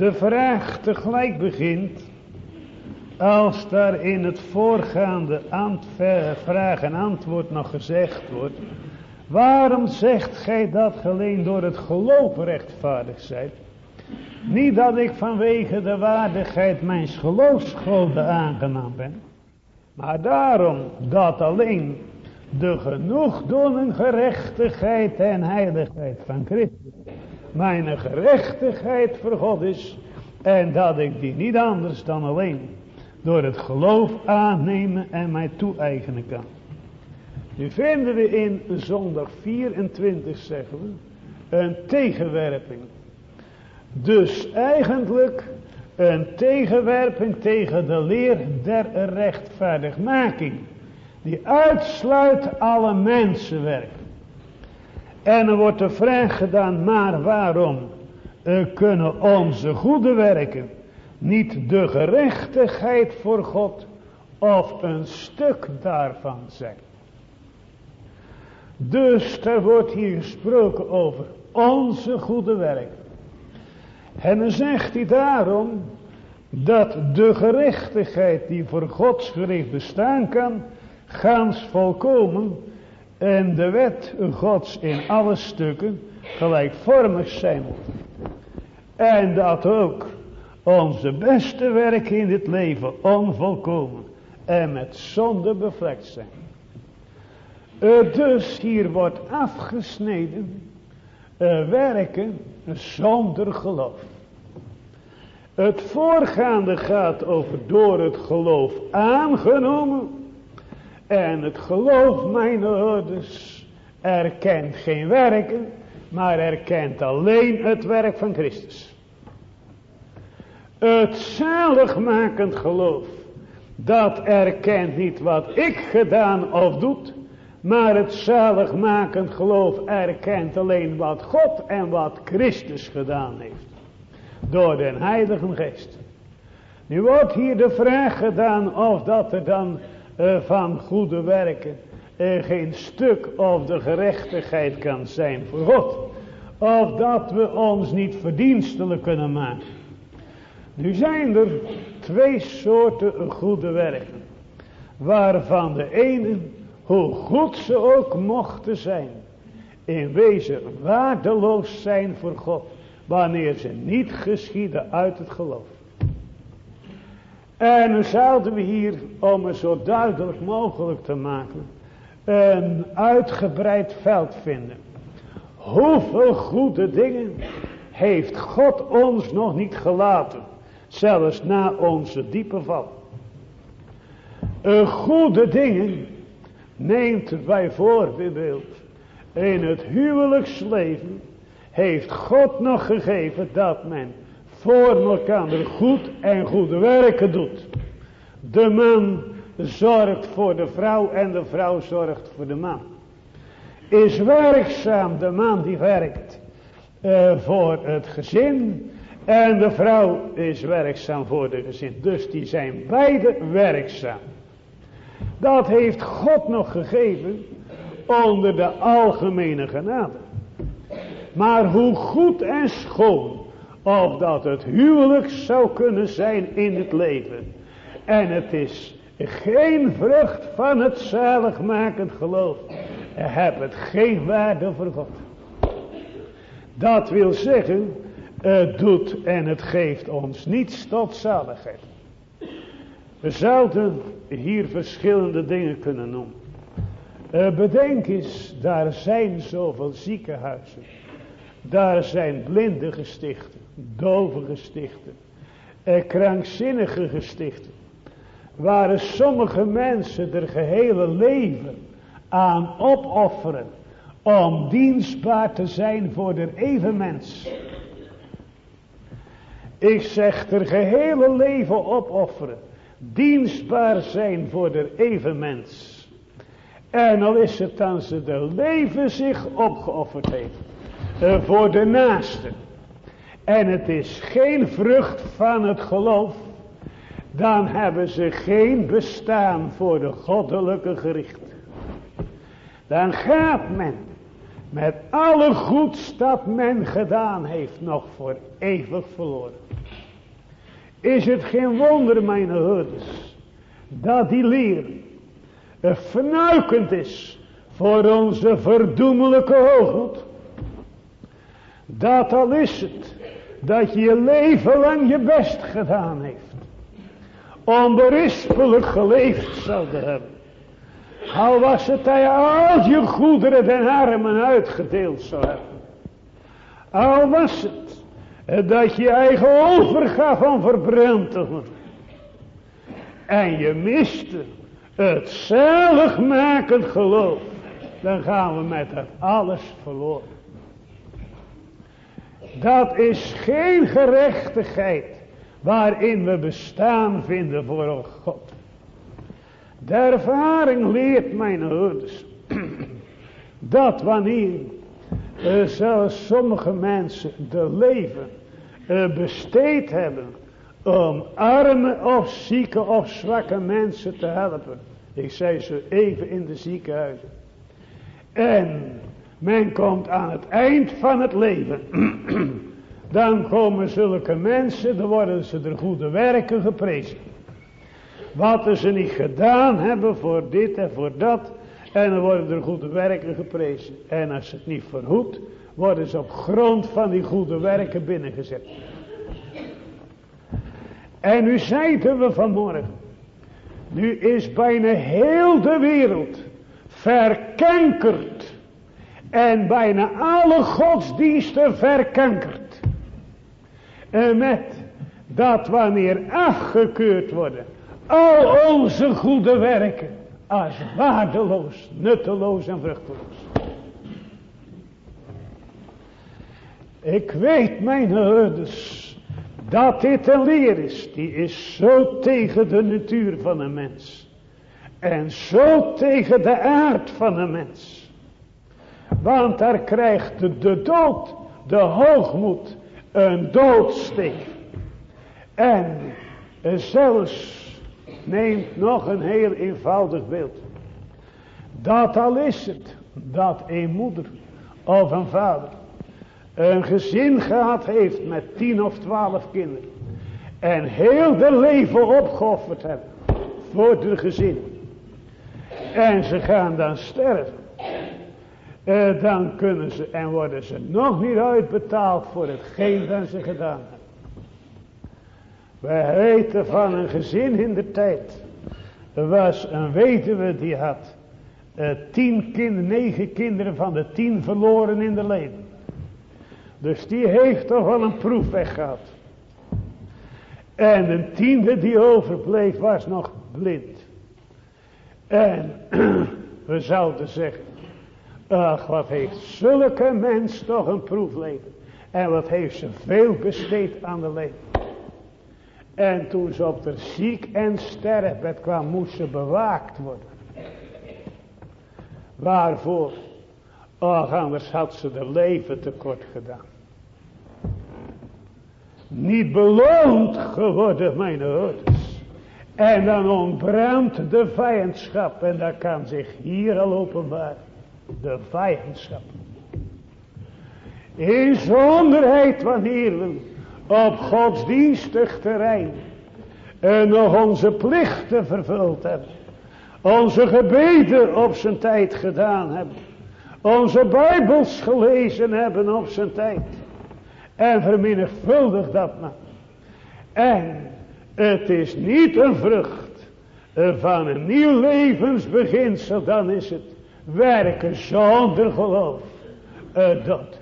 De vraag tegelijk begint, als daar in het voorgaande vraag en antwoord nog gezegd wordt, waarom zegt gij dat alleen door het geloof rechtvaardig zijt? Niet dat ik vanwege de waardigheid mijn geloofsschulden aangenaam ben, maar daarom dat alleen de genoegdoening, gerechtigheid en heiligheid van Christus mijn gerechtigheid voor God is en dat ik die niet anders dan alleen door het geloof aannemen en mij toe-eigenen kan. Nu vinden we in zondag 24 zeggen we een tegenwerping. Dus eigenlijk een tegenwerping tegen de leer der rechtvaardigmaking. Die uitsluit alle mensenwerk. En er wordt de vraag gedaan, maar waarom kunnen onze goede werken niet de gerechtigheid voor God of een stuk daarvan zijn? Dus er wordt hier gesproken over onze goede werken. En dan zegt hij daarom dat de gerechtigheid die voor Gods gericht bestaan kan, gans volkomen en de wet Gods in alle stukken gelijkvormig zijn moet. En dat ook onze beste werken in dit leven onvolkomen en met zonde bevlekt zijn. Dus hier wordt afgesneden werken zonder geloof. Het voorgaande gaat over door het geloof aangenomen. En het geloof, mijn ouders, erkent geen werken, maar erkent alleen het werk van Christus. Het zaligmakend geloof, dat erkent niet wat ik gedaan of doet, maar het zaligmakend geloof erkent alleen wat God en wat Christus gedaan heeft. Door den Heilige Geest. Nu wordt hier de vraag gedaan of dat er dan van goede werken uh, geen stuk of de gerechtigheid kan zijn voor God. Of dat we ons niet verdienstelijk kunnen maken. Nu zijn er twee soorten goede werken. Waarvan de ene hoe goed ze ook mochten zijn, in wezen waardeloos zijn voor God, wanneer ze niet geschieden uit het geloof. En zouden we hier, om het zo duidelijk mogelijk te maken, een uitgebreid veld vinden. Hoeveel goede dingen heeft God ons nog niet gelaten, zelfs na onze diepe val. Goede dingen neemt bijvoorbeeld in het huwelijksleven heeft God nog gegeven dat men voor elkaar goed en goede werken doet. De man zorgt voor de vrouw en de vrouw zorgt voor de man. Is werkzaam de man die werkt uh, voor het gezin en de vrouw is werkzaam voor de gezin. Dus die zijn beide werkzaam. Dat heeft God nog gegeven onder de algemene genade. Maar hoe goed en schoon of dat het huwelijk zou kunnen zijn in het leven. En het is geen vrucht van het zaligmakend geloof. Heb het geen waarde voor God. Dat wil zeggen, het doet en het geeft ons niets tot zaligheid. We zouden hier verschillende dingen kunnen noemen. Uh, bedenk eens, daar zijn zoveel ziekenhuizen. Daar zijn blinde gestichten, dove gestichten, uh, krankzinnige gestichten. Waar sommige mensen er gehele leven aan opofferen. Om dienstbaar te zijn voor de evenmens. Ik zeg er gehele leven opofferen dienstbaar zijn voor de evenmens. En al is het dan ze de leven zich opgeofferd heeft. Uh, voor de naaste. En het is geen vrucht van het geloof. Dan hebben ze geen bestaan voor de goddelijke gericht. Dan gaat men met alle goeds dat men gedaan heeft nog voor eeuwig verloren. Is het geen wonder, mijn herders, dat die leer vernuikend is voor onze verdoemelijke hoogmoed. Dat al is het dat je je leven lang je best gedaan heeft. Onberispelijk geleefd zouden hebben. Al was het dat je al je goederen den armen uitgedeeld zou hebben. Al was het dat je eigen overgaf om verbrand. En je miste het zaligmakend geloof. Dan gaan we met het alles verloren. Dat is geen gerechtigheid waarin we bestaan vinden voor God. De ervaring leert mijn ouders dat wanneer uh, zelfs sommige mensen de leven uh, besteed hebben om arme of zieke of zwakke mensen te helpen. Ik zei ze even in de ziekenhuizen. En men komt aan het eind van het leven. dan komen zulke mensen, dan worden ze de goede werken geprezen. Wat ze niet gedaan hebben voor dit en voor dat. En dan worden er goede werken geprezen. En als het niet verhoedt, worden ze op grond van die goede werken binnengezet. En nu zeiden we vanmorgen. Nu is bijna heel de wereld verkankerd. En bijna alle godsdiensten verkankerd. En met dat wanneer afgekeurd worden. Al onze goede werken. Als waardeloos, nutteloos en vruchteloos. Ik weet mijn herders dat dit een leer is, die is zo tegen de natuur van een mens. En zo tegen de aard van een mens. Want daar krijgt de, dood, de hoogmoed, een doodsteek. En zelfs neemt nog een heel eenvoudig beeld. Dat al is het, dat een moeder of een vader een gezin gehad heeft met tien of twaalf kinderen. En heel de leven opgeofferd hebben voor de gezin. En ze gaan dan sterven. Eh, dan kunnen ze en worden ze nog niet uitbetaald voor hetgeen dat ze gedaan hebben. We weten van een gezin in de tijd. Er was een weduwe die had uh, tien kinderen, negen kinderen van de tien verloren in de leven. Dus die heeft toch wel een proef weggehad. En een tiende die overbleef was nog blind. En we zouden zeggen. Ach wat heeft zulke mens toch een proefleven. En wat heeft ze veel besteed aan de leven. En toen ze op de ziek en sterfbed kwam moest ze bewaakt worden. Waarvoor? Och anders had ze de leven tekort gedaan niet beloond geworden, mijn ouders. En dan ontbrandt de vijandschap. En dat kan zich hier al openbaar. De vijandschap. In zonderheid wanneer we op godsdienstig terrein. En nog onze plichten vervuld hebben. Onze gebeden op zijn tijd gedaan hebben. Onze bijbels gelezen hebben op zijn tijd. En vermenigvuldig dat maar. En het is niet een vrucht van een nieuw levensbeginsel. Dan is het werken zonder geloof. dat.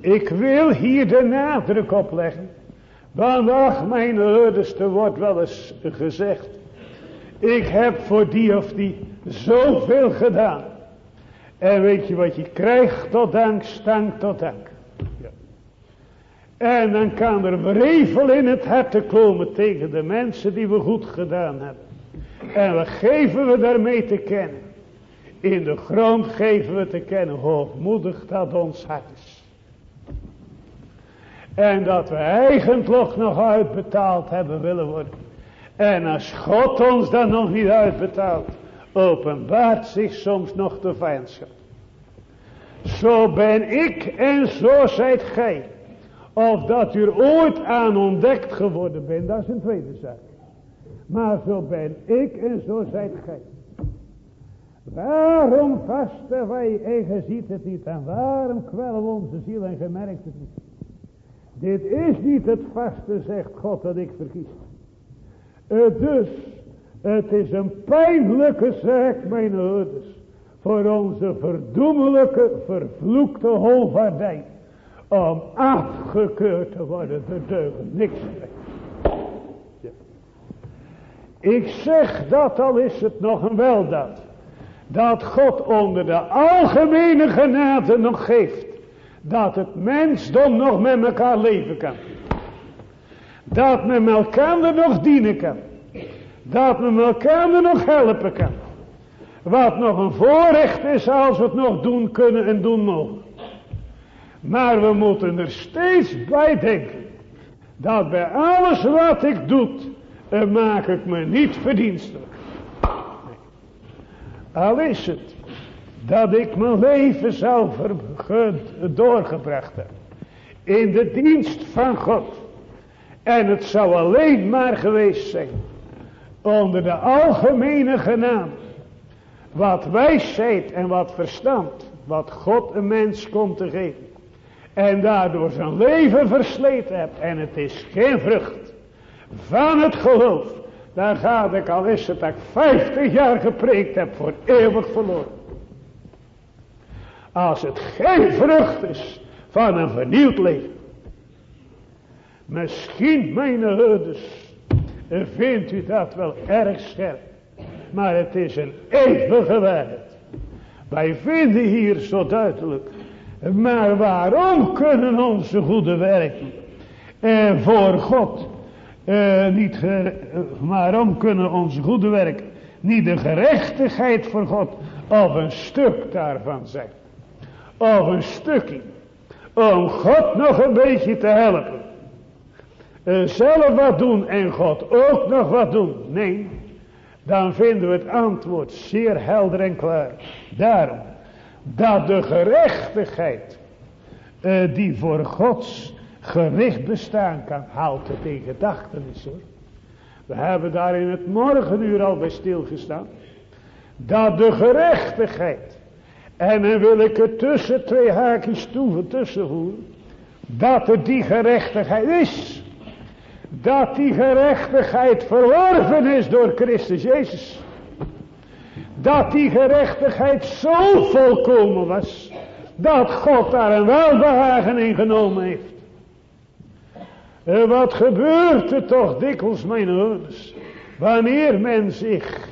Ik wil hier de nadruk op leggen. Want ach mijn ouders, er wordt wel eens gezegd. Ik heb voor die of die zoveel gedaan. En weet je wat je krijgt tot dank, stank tot dank. Ja. En dan kan er wrevel in het hart komen tegen de mensen die we goed gedaan hebben. En wat geven we daarmee te kennen? In de grond geven we te kennen hoogmoedig dat ons hart is. En dat we eigenlijk nog uitbetaald hebben willen worden. En als God ons dan nog niet uitbetaalt. openbaart zich soms nog de vijandschap. Zo ben ik en zo zijt gij. Of dat u ooit aan ontdekt geworden bent, dat is een tweede zaak. Maar zo ben ik en zo zijt gij. Waarom vasten wij en je ziet het niet en waarom kwellen we onze ziel en je merkt het niet. Dit is niet het vaste, zegt God, dat ik verkies. Dus, het is een pijnlijke zaak, mijn ouders, voor onze verdoemelijke, vervloekte holvaardij, om afgekeurd te worden door deugen. Niks ja. Ik zeg dat al is het nog een weldaad. Dat God onder de algemene genade nog geeft. Dat het mensdom nog met elkaar leven kan. Dat men elkaar nog dienen kan. Dat men elkaar nog helpen kan. Wat nog een voorrecht is als we het nog doen kunnen en doen mogen. Maar we moeten er steeds bij denken. Dat bij alles wat ik doe, maak ik me niet verdienstelijk. Al is het dat ik mijn leven zelf doorgebracht heb. In de dienst van God. En het zou alleen maar geweest zijn. Onder de algemene genade. Wat wijsheid en wat verstand. Wat God een mens komt te geven. En daardoor zijn leven versleten hebt. En het is geen vrucht. Van het geloof. Dan gaat ik al het dat ik 50 jaar gepreekt heb voor eeuwig verloren. Als het geen vrucht is van een vernieuwd leven. Misschien, mijn herders, vindt u dat wel erg scherp. Maar het is een eeuwige waarheid. Wij vinden hier zo duidelijk. Maar waarom kunnen onze goede werken eh, voor God eh, niet, uh, waarom kunnen onze goede werken niet de gerechtigheid voor God of een stuk daarvan zijn? Of een stukje. Om God nog een beetje te helpen. Uh, zelf wat doen en God ook nog wat doen. Nee, dan vinden we het antwoord zeer helder en klaar. Daarom, dat de gerechtigheid uh, die voor Gods gericht bestaan kan, haalt het in gedachtenis hoor. We hebben daar in het morgenuur al bij stilgestaan. Dat de gerechtigheid, en dan wil ik er tussen twee haakjes toe tussenvoeren. Dat er die gerechtigheid is. Dat die gerechtigheid verworven is door Christus Jezus. Dat die gerechtigheid zo volkomen was. Dat God daar een welbehagen in genomen heeft. En wat gebeurt er toch dikwijls mijn ouders. Wanneer men zich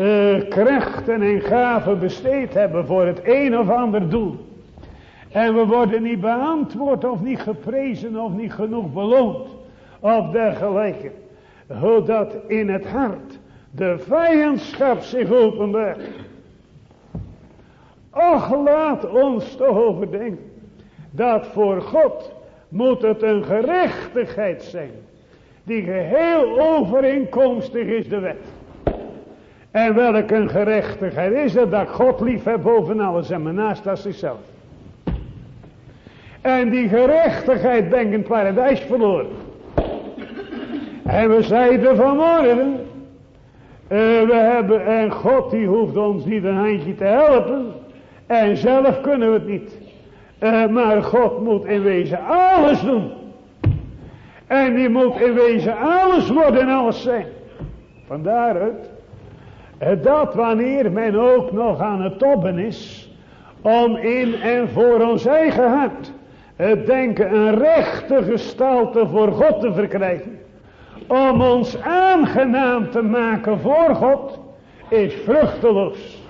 uh, krachten en gaven besteed hebben voor het een of ander doel. En we worden niet beantwoord of niet geprezen of niet genoeg beloond. Of dergelijke. Hoe dat in het hart de vijandschap zich openbaart. Och laat ons toch overdenken. Dat voor God moet het een gerechtigheid zijn. Die geheel overeenkomstig is de wet. En welke een gerechtigheid is het dat God lief boven alles en naast als zichzelf. En die gerechtigheid denkt in paradijs verloren. En we zeiden vanmorgen. Uh, we hebben, en God die hoeft ons niet een handje te helpen. En zelf kunnen we het niet. Uh, maar God moet in wezen alles doen. En die moet in wezen alles worden en alles zijn. Vandaaruit. Uh, dat wanneer men ook nog aan het tobben is. Om in en voor ons eigen hart. Het denken een rechte gestalte voor God te verkrijgen. Om ons aangenaam te maken voor God. Is vruchteloos.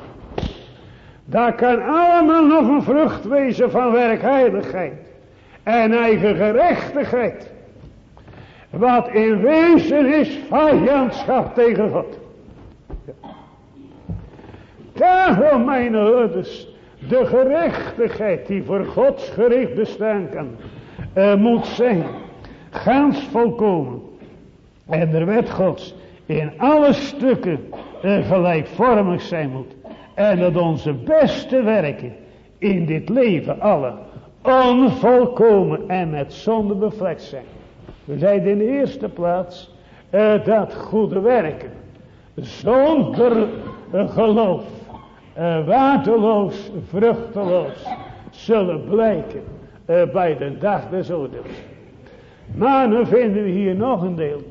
Daar kan allemaal nog een vrucht wezen van werkheiligheid. En eigen gerechtigheid. Wat in wezen is vijandschap tegen God. Daarom mijn ouders. De gerechtigheid die voor Gods gericht bestaan kan. Moet zijn. Gans volkomen. En de wet Gods in alle stukken gelijkvormig zijn moet. En dat onze beste werken in dit leven alle onvolkomen en met zonde bevlekt zijn. We zeiden in de eerste plaats uh, dat goede werken zonder geloof uh, waardeloos, vruchteloos zullen blijken bij de dag des oordeels. Maar dan vinden we hier nog een deel.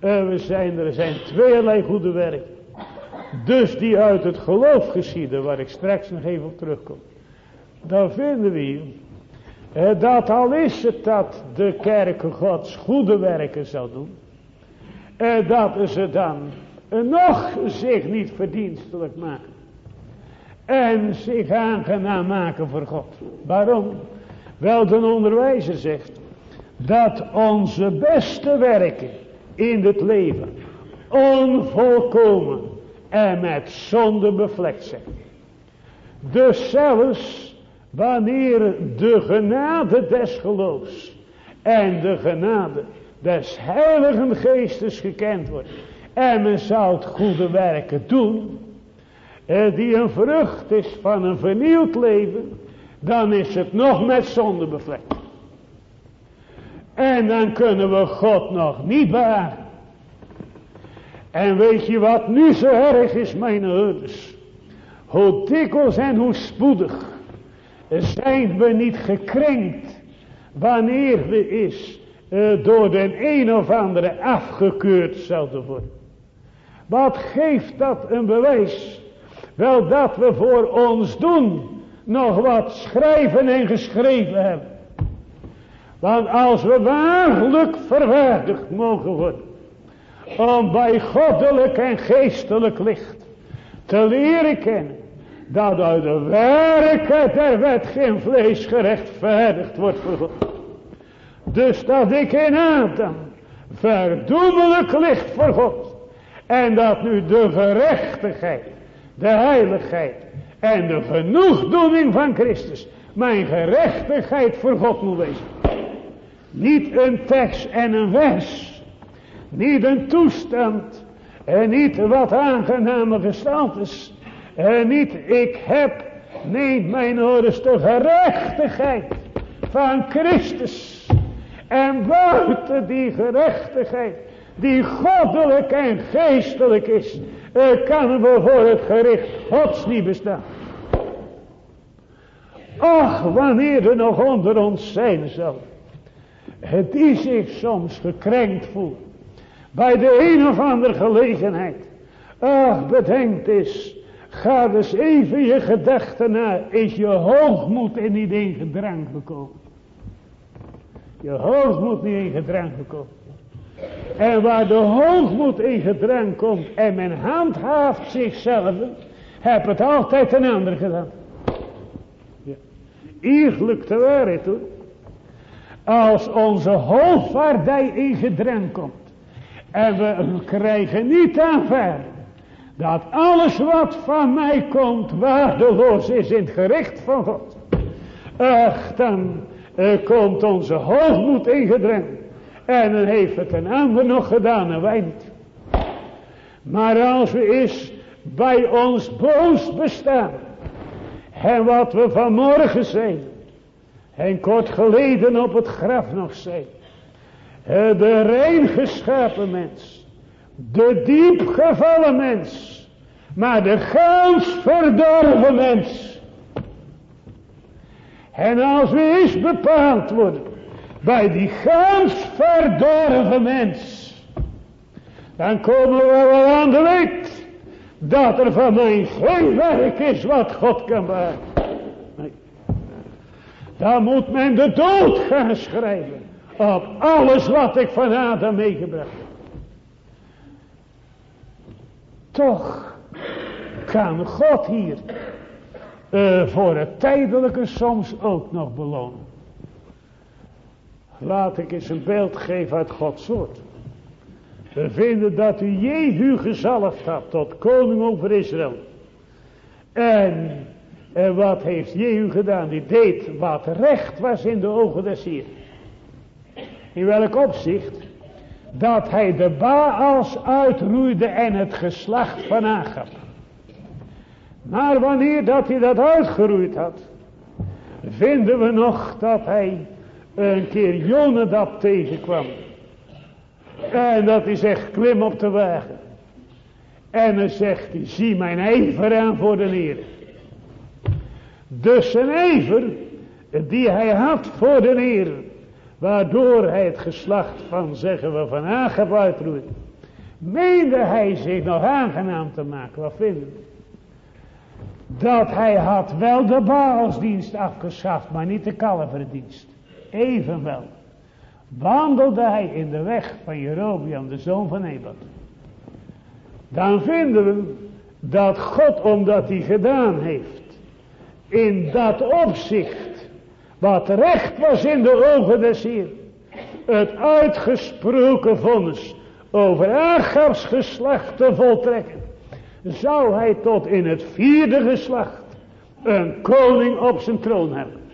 We zijn, er zijn tweeërlei goede werken. Dus die uit het geloof geschieden, waar ik straks nog even op terugkom. Dan vinden we dat al is het dat de kerken gods goede werken zal doen. dat ze dan nog zich niet verdienstelijk maken. En zich aangenaam maken voor God. Waarom? Wel de onderwijzer zegt dat onze beste werken in het leven onvolkomen en met zonde bevlekt zijn. Dus zelfs wanneer de genade des geloofs en de genade des heiligen geestes gekend wordt en men zou het goede werken doen, eh, die een vrucht is van een vernieuwd leven, dan is het nog met zonde bevlekt. En dan kunnen we God nog niet bewaren. En weet je wat nu zo erg is, mijn herders? Hoe dikwijls en hoe spoedig zijn we niet gekrenkt wanneer we is uh, door de een of andere afgekeurd zouden worden. Wat geeft dat een bewijs? Wel dat we voor ons doen nog wat schrijven en geschreven hebben. Want als we waarlijk verwaardigd mogen worden. Om bij goddelijk en geestelijk licht te leren kennen. Dat uit de werken der wet geen vlees gerechtvaardigd wordt God. Dus dat ik in Adam verdoemelijk licht voor God. En dat nu de gerechtigheid, de heiligheid en de genoegdoening van Christus mijn gerechtigheid voor God moet wezen. Niet een tekst en een vers. Niet een toestand. En niet wat aangename gestaltes. En niet ik heb. Nee, mijn ouders de gerechtigheid van Christus. En buiten die gerechtigheid die goddelijk en geestelijk is, kan we voor het gericht gods niet bestaan. Ach, wanneer er nog onder ons zijn zal, die zich soms gekrenkt voelt, bij de een of andere gelegenheid. Ach, bedenk eens, ga dus even je gedachten na, is je hoogmoed in niet in gedrang gekomen. Je hoogmoed niet in gedrang gekomen. En waar de hoogmoed in gedrang komt en men handhaaft zichzelf, heb het altijd een ander gedaan. Ja. Eerlijk te waarheid hoor. Als onze hoogvaardij in gedrang komt. En we krijgen niet aanvaard. Dat alles wat van mij komt waardeloos is in het gericht van God. Ach, dan uh, komt onze hoogmoed in gedrang. En dan heeft het een ander nog gedaan en wij niet. Maar als we eens bij ons boos bestaan. En wat we vanmorgen zijn. En kort geleden op het graf nog zijn. De rein geschapen mens. De diep gevallen mens. Maar de gans verdorven mens. En als we eens bepaald worden bij die gans verdorven mens. Dan komen we wel aan de weet dat er van mij geen werk is wat God kan maken. Dan moet men de dood gaan schrijven op alles wat ik van Adam meegebracht. Toch kan God hier uh, voor het tijdelijke soms ook nog belonen. Laat ik eens een beeld geven uit Gods woord. We vinden dat u Jehu gezalfd had tot koning over Israël. En, en wat heeft Jehu gedaan? Die deed wat recht was in de ogen des Heer. In welk opzicht? dat hij de Baals uitroeide en het geslacht van. Maar wanneer dat hij dat uitgeroeid had, vinden we nog dat hij een keer Jonadab tegenkwam. En dat hij zegt, klim op de wagen. En dan zegt hij, zie mijn ijver aan voor de Heer. Dus zijn ijver, die hij had voor de Heer, waardoor hij het geslacht van, zeggen we, van Agab uitroeit, meende hij zich nog aangenaam te maken. Wat vinden we? Dat hij had wel de baalsdienst afgeschaft, maar niet de kalverdienst. Evenwel wandelde hij in de weg van Jerobiam, de zoon van Nebat. Dan vinden we dat God, omdat hij gedaan heeft, in dat opzicht, wat recht was in de ogen des Heer, het uitgesproken vonnis over Agabs geslacht te voltrekken, zou hij tot in het vierde geslacht een koning op zijn troon hebben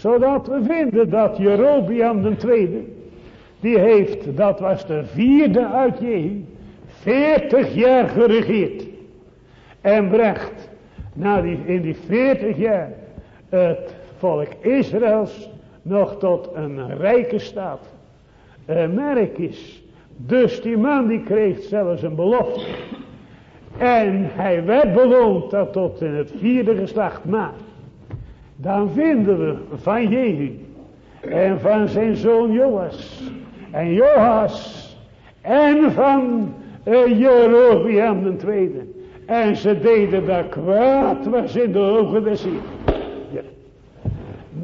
zodat we vinden dat Jerobiam de tweede, die heeft, dat was de vierde uit Jehu, veertig jaar geregeerd. En bracht na die, in die veertig jaar het volk Israëls nog tot een rijke staat. Een merk is. Dus die man die kreeg zelfs een belofte. En hij werd beloond dat tot in het vierde geslacht maar dan vinden we van Jehu en van zijn zoon Joas en Joas en van uh, de tweede. En ze deden dat kwaad was in de ogen des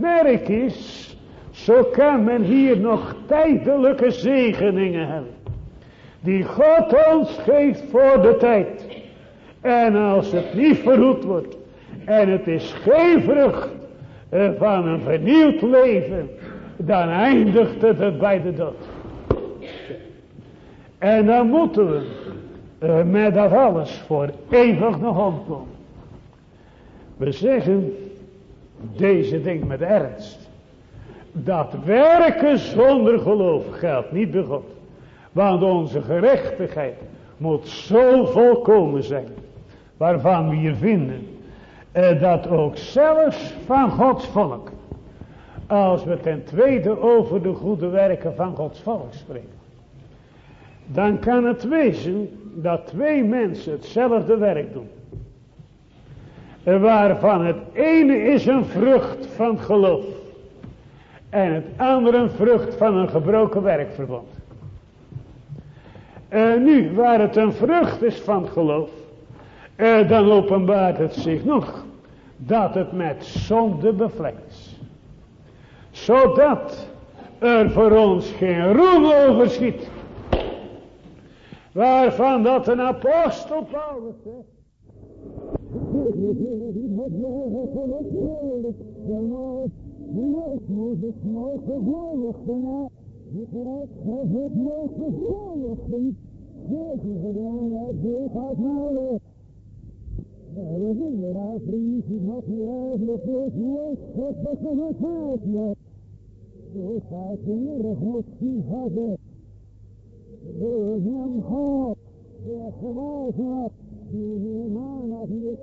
Merk is, zo kan men hier nog tijdelijke zegeningen hebben. Die God ons geeft voor de tijd. En als het niet verhoed wordt. En het is geen vrucht van een vernieuwd leven, dan eindigt het bij de dood. En dan moeten we uh, met dat alles voor eeuwig nog omkomen. We zeggen deze ding met ernst. Dat werken zonder geloof geldt niet bij God. Want onze gerechtigheid moet zo volkomen zijn. Waarvan we hier vinden eh, dat ook zelfs van Gods volk. Als we ten tweede over de goede werken van Gods volk spreken. Dan kan het wezen dat twee mensen hetzelfde werk doen. Waarvan het ene is een vrucht van geloof. En het andere een vrucht van een gebroken werkverband. En nu, waar het een vrucht is van geloof. Eh, dan openbaart het zich nog dat het met zonde bevlekt is. Zodat er voor ons geen roem overschiet. Waarvan dat een apostel Paulus zegt. We zingen daar vriendjes nog niet eigenlijk voor nooit het beste het vaatje. Zo gaat je erg moet zien hadden. Door hem gaat, de gewaarheid, die man als in de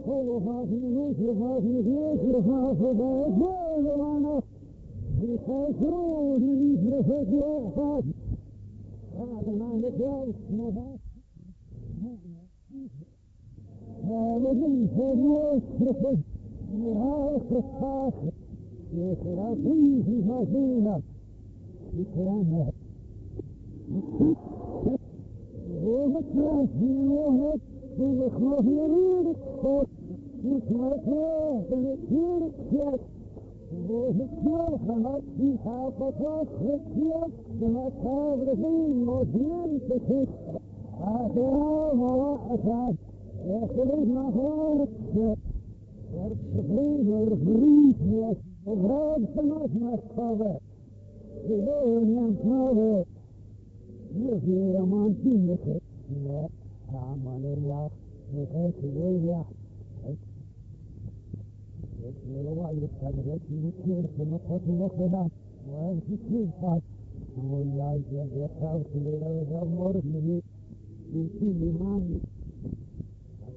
gaat, in de moeder gaat, in de gaat, bij het man Die gaat groot, die liefde je gaat. Gaat hem aan de kruis, wat? Hallelujah, worship you have to pass. You could have easy my being You could have met. Oh, the cross, you know can't. Echt maar voor het. De. Hier hier er lag. Ik heb het weer, ja. Ik wil wel je kan het niet meer van wat je nog gedaan. Maar het is niet je zegt zelf leren dat morgen niet. Die zie je man niet.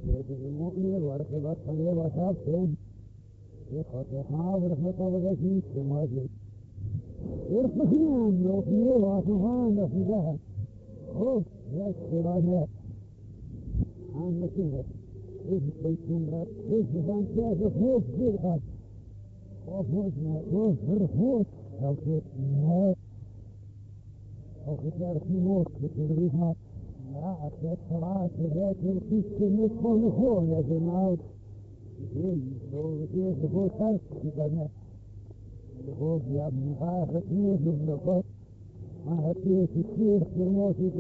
Dat is een moet meer worden, wat van je wat helpt hem. Je gaat de haver met alle dat niet, maar je. Eerst beginnen, nog meer wat nog aan, dat je zegt. Oh, ja, ik ga net. Aan de kinderen. Ik weet niet dat ik van tegen hoofd gaat. Of wordt mij overvoerd, elke nee. Het erg niet mogelijk, is maar. Ja, het is verlaten, het is iets niet van de gooi, als een oud. Zo het voor thuis, ik ben net. Hoofd, ja, mijn vader het niet. Maar het ik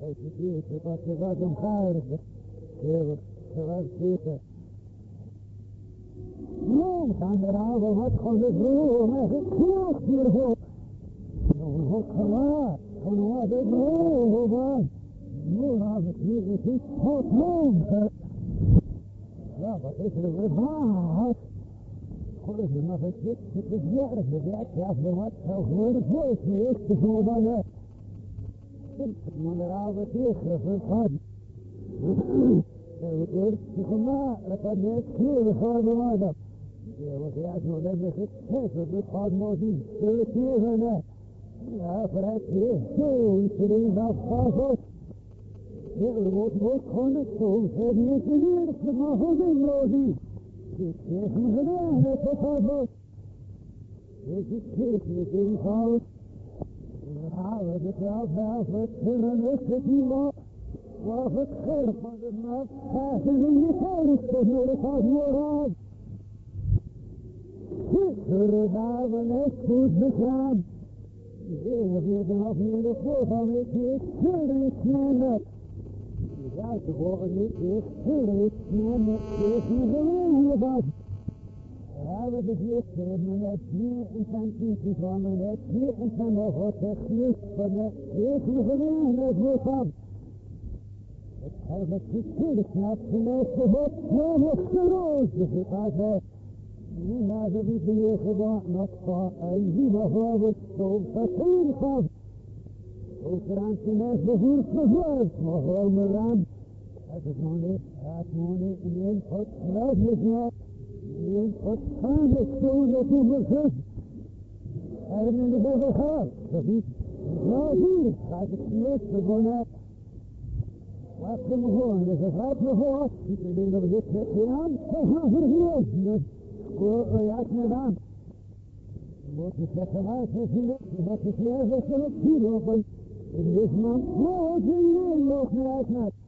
eruit. Het eerste wat er was omgaardig. Heel, zoals zitten. Nee, aan de avond had gewoon de vrouw met het kroeg hiervoor. Nog een hoek gelaat, van wat ik vrouw was. Nu had ik hier iets goed nodig. Ja, wat is er is er een het is voor wat zou voor het dan er voor het ja, zo dat is het gegeven, dat gaat maar zien. Dat is hier van mij. Ja, hier. Zo, is er een afgevast. Ja, er wordt ook gewoon het zo. Het is de eerste, maar goed in. Ik niet in we het wel het zullen het het niet wat. Wat het geeft, maar het maakt. Het is in je geest, maar het gaat maar aan. Zullen daar wel echt goed begaan. Weet nog niet de voorval, ik weet zullen sneller. Ja, ze horen niet, ik zullen sneller, ik niet was. Ja, we begrippen, maar het meer en van kiezen van het meer en van de God, het geluk van het ik niet geleden was. Het heeft het natuurlijk knap gelegd, de God, maar nog de roos, dus ik had maar ze wie hier gewoon nog van een lieve vrouw zo verkeerd van. Ook eraan te mes bevoerd vervloerd, maar gewoon maar aan. Het is nog niet, het is nog niet, en geloof is niet het gaat het zo dat u. Er is een hoge haar, dat is. Nou, hier gaat het niet begonnen. Wat is het dus gaat begonnen. Ik Dat er dit net gedaan. Ik ga vervelen. Dus, oh ja, ik aan. Moet ik zeggen, waar is het niet? Wat is het? Wat is het? Wat is het? Wat is het? Is het? Is het? Is het?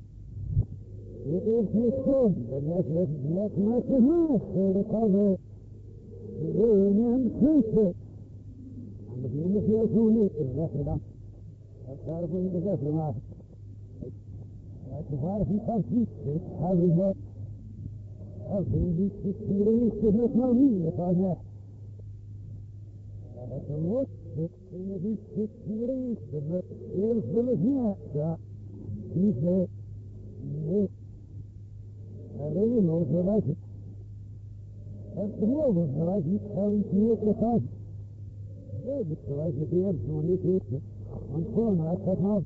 Het is niet goed, dat is net met de maas, dat kan we doen en kussen. En dat is heel zo niet, dat is dan. Dat gaat voor je bezetten, maar. Het is waar niet van fietsen, hou je net. als een liefde vreesde met manier van het. Het wordt het een liefde vreesde met heel veel ja, die ze niet herinneren zoals het. Het geloven zoals niet georiënteerd is als. Dat is zoals het eerst nog niet is. Want gewoon uit het hoofd.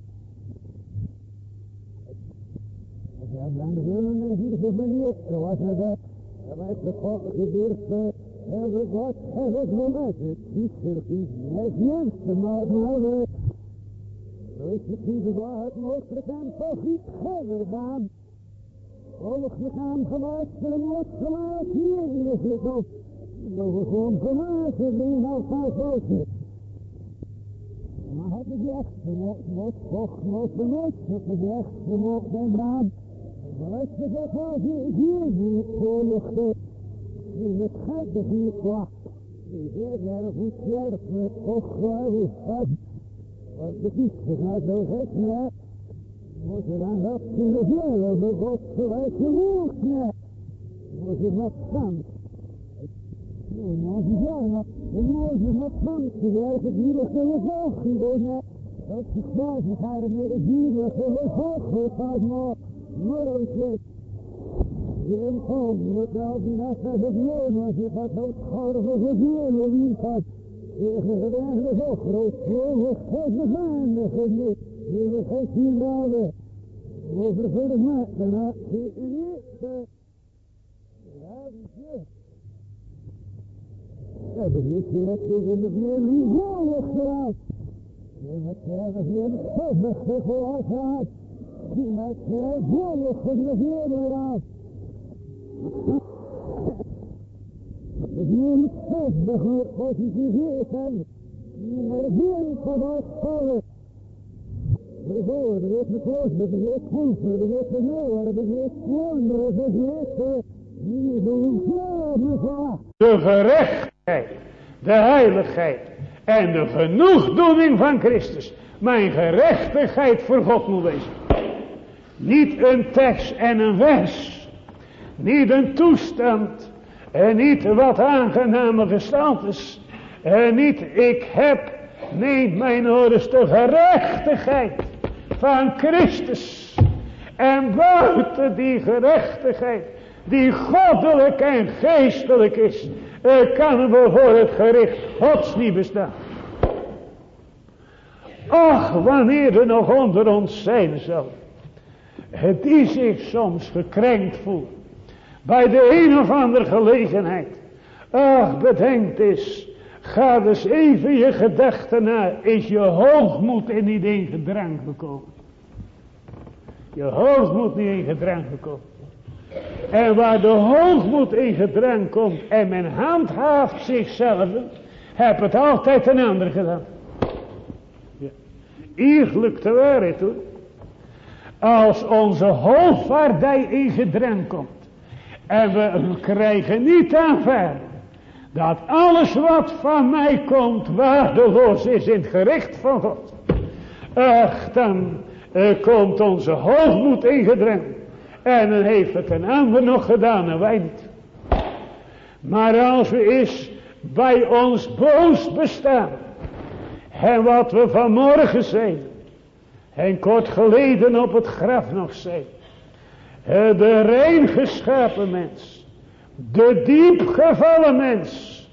Ja, dan willen we hier gebeleerd, zoals hij dat. En wij gebeurt, hebben wat, hebben gemaakt. Het is er niet, het juiste, maar we zo is het niet waar het mogelijk aan toch niet hebben dan. Overgegaan gemaakt, vermoord gemaakt, hier is het op. Nog gewoon gemaakt, het is al vijf boten. Maar had ik echt vermoord, mocht, mocht, mocht, mocht, had ik echt vermoord en dan. Wat is het wat hier hier voor luchten? Die het gaat de hier qua. Heer, goed kerk met opgave had. Wat de kies gaat zo gek, hè? Moet je dan dat kunnen zeggen, de God gelijk genoeg, hè? Moet je wat van? Moet je zeggen, de moet wat van, ze werken hier op de volk, hè? Dat is kwaad, we gaan er met de dieren, voor hoog, gaat maar, nooit Jim home without the effort of yours, if I don't call of a view of you, but if Heere God, hier waren. Overvuldig maar. Daarna zie u de raadje. Ja, de liefde dat is tegen de vier liefde geraakt. Je moet krijgen via de gevoegde vooruitgaat. Die maakt krijgen voorlog van de vierde raad. Het is niet vast, maar goed, als je die weer kan. Je moet van de gerechtigheid, de heiligheid en de genoegdoening van Christus. Mijn gerechtigheid voor God moet wezen. Niet een tekst en een vers. Niet een toestand. En niet wat aangename gestaald is. En niet ik heb. Nee, mijn horens de gerechtigheid van Christus. En buiten die gerechtigheid. Die goddelijk en geestelijk is. Kan we voor het gericht gods niet bestaan. Ach, wanneer er nog onder ons zijn zal. Die zich soms gekrenkt voelt bij de een of andere gelegenheid. Ach, bedenk eens. Ga dus even je gedachten na. Is je hoogmoed in niet in gedrang gekomen? Je hoogmoed niet in gedrang gekomen. En waar de hoogmoed in gedrang komt en men handhaaft zichzelf, heb het altijd een ander gedaan. Ja. Eerlijk te waarheid hoor. Als onze hoogvaardij in gedrang komt. En we krijgen niet aanvaarden dat alles wat van mij komt waardeloos is in het gericht van God. Ach, dan uh, komt onze hoogmoed ingedrengt. En dan heeft het een ander nog gedaan en wij niet. Maar als we eens bij ons boos bestaan. En wat we vanmorgen zijn. En kort geleden op het graf nog zijn de rein geschapen mens. De diep gevallen mens.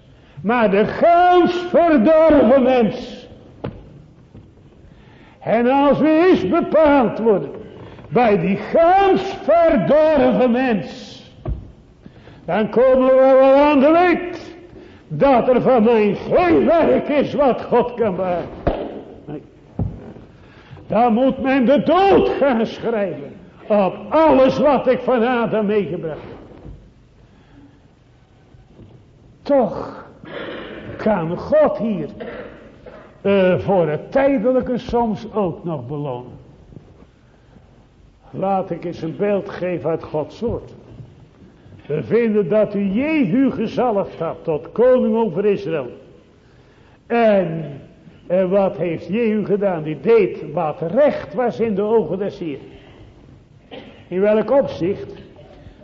Maar de gans verdorven mens. En als we eens bepaald worden. Bij die gans verdorven mens. Dan komen we wel aan de weg. Dat er van mij geen werk is wat God kan maken. Dan moet men de dood gaan schrijven op alles wat ik van Adam meegebracht. Toch kan God hier uh, voor het tijdelijke soms ook nog belonen. Laat ik eens een beeld geven uit Gods woord. We vinden dat u Jehu gezalfd had tot koning over Israël. En, en wat heeft Jehu gedaan? Die deed wat recht was in de ogen des Heer. In welk opzicht?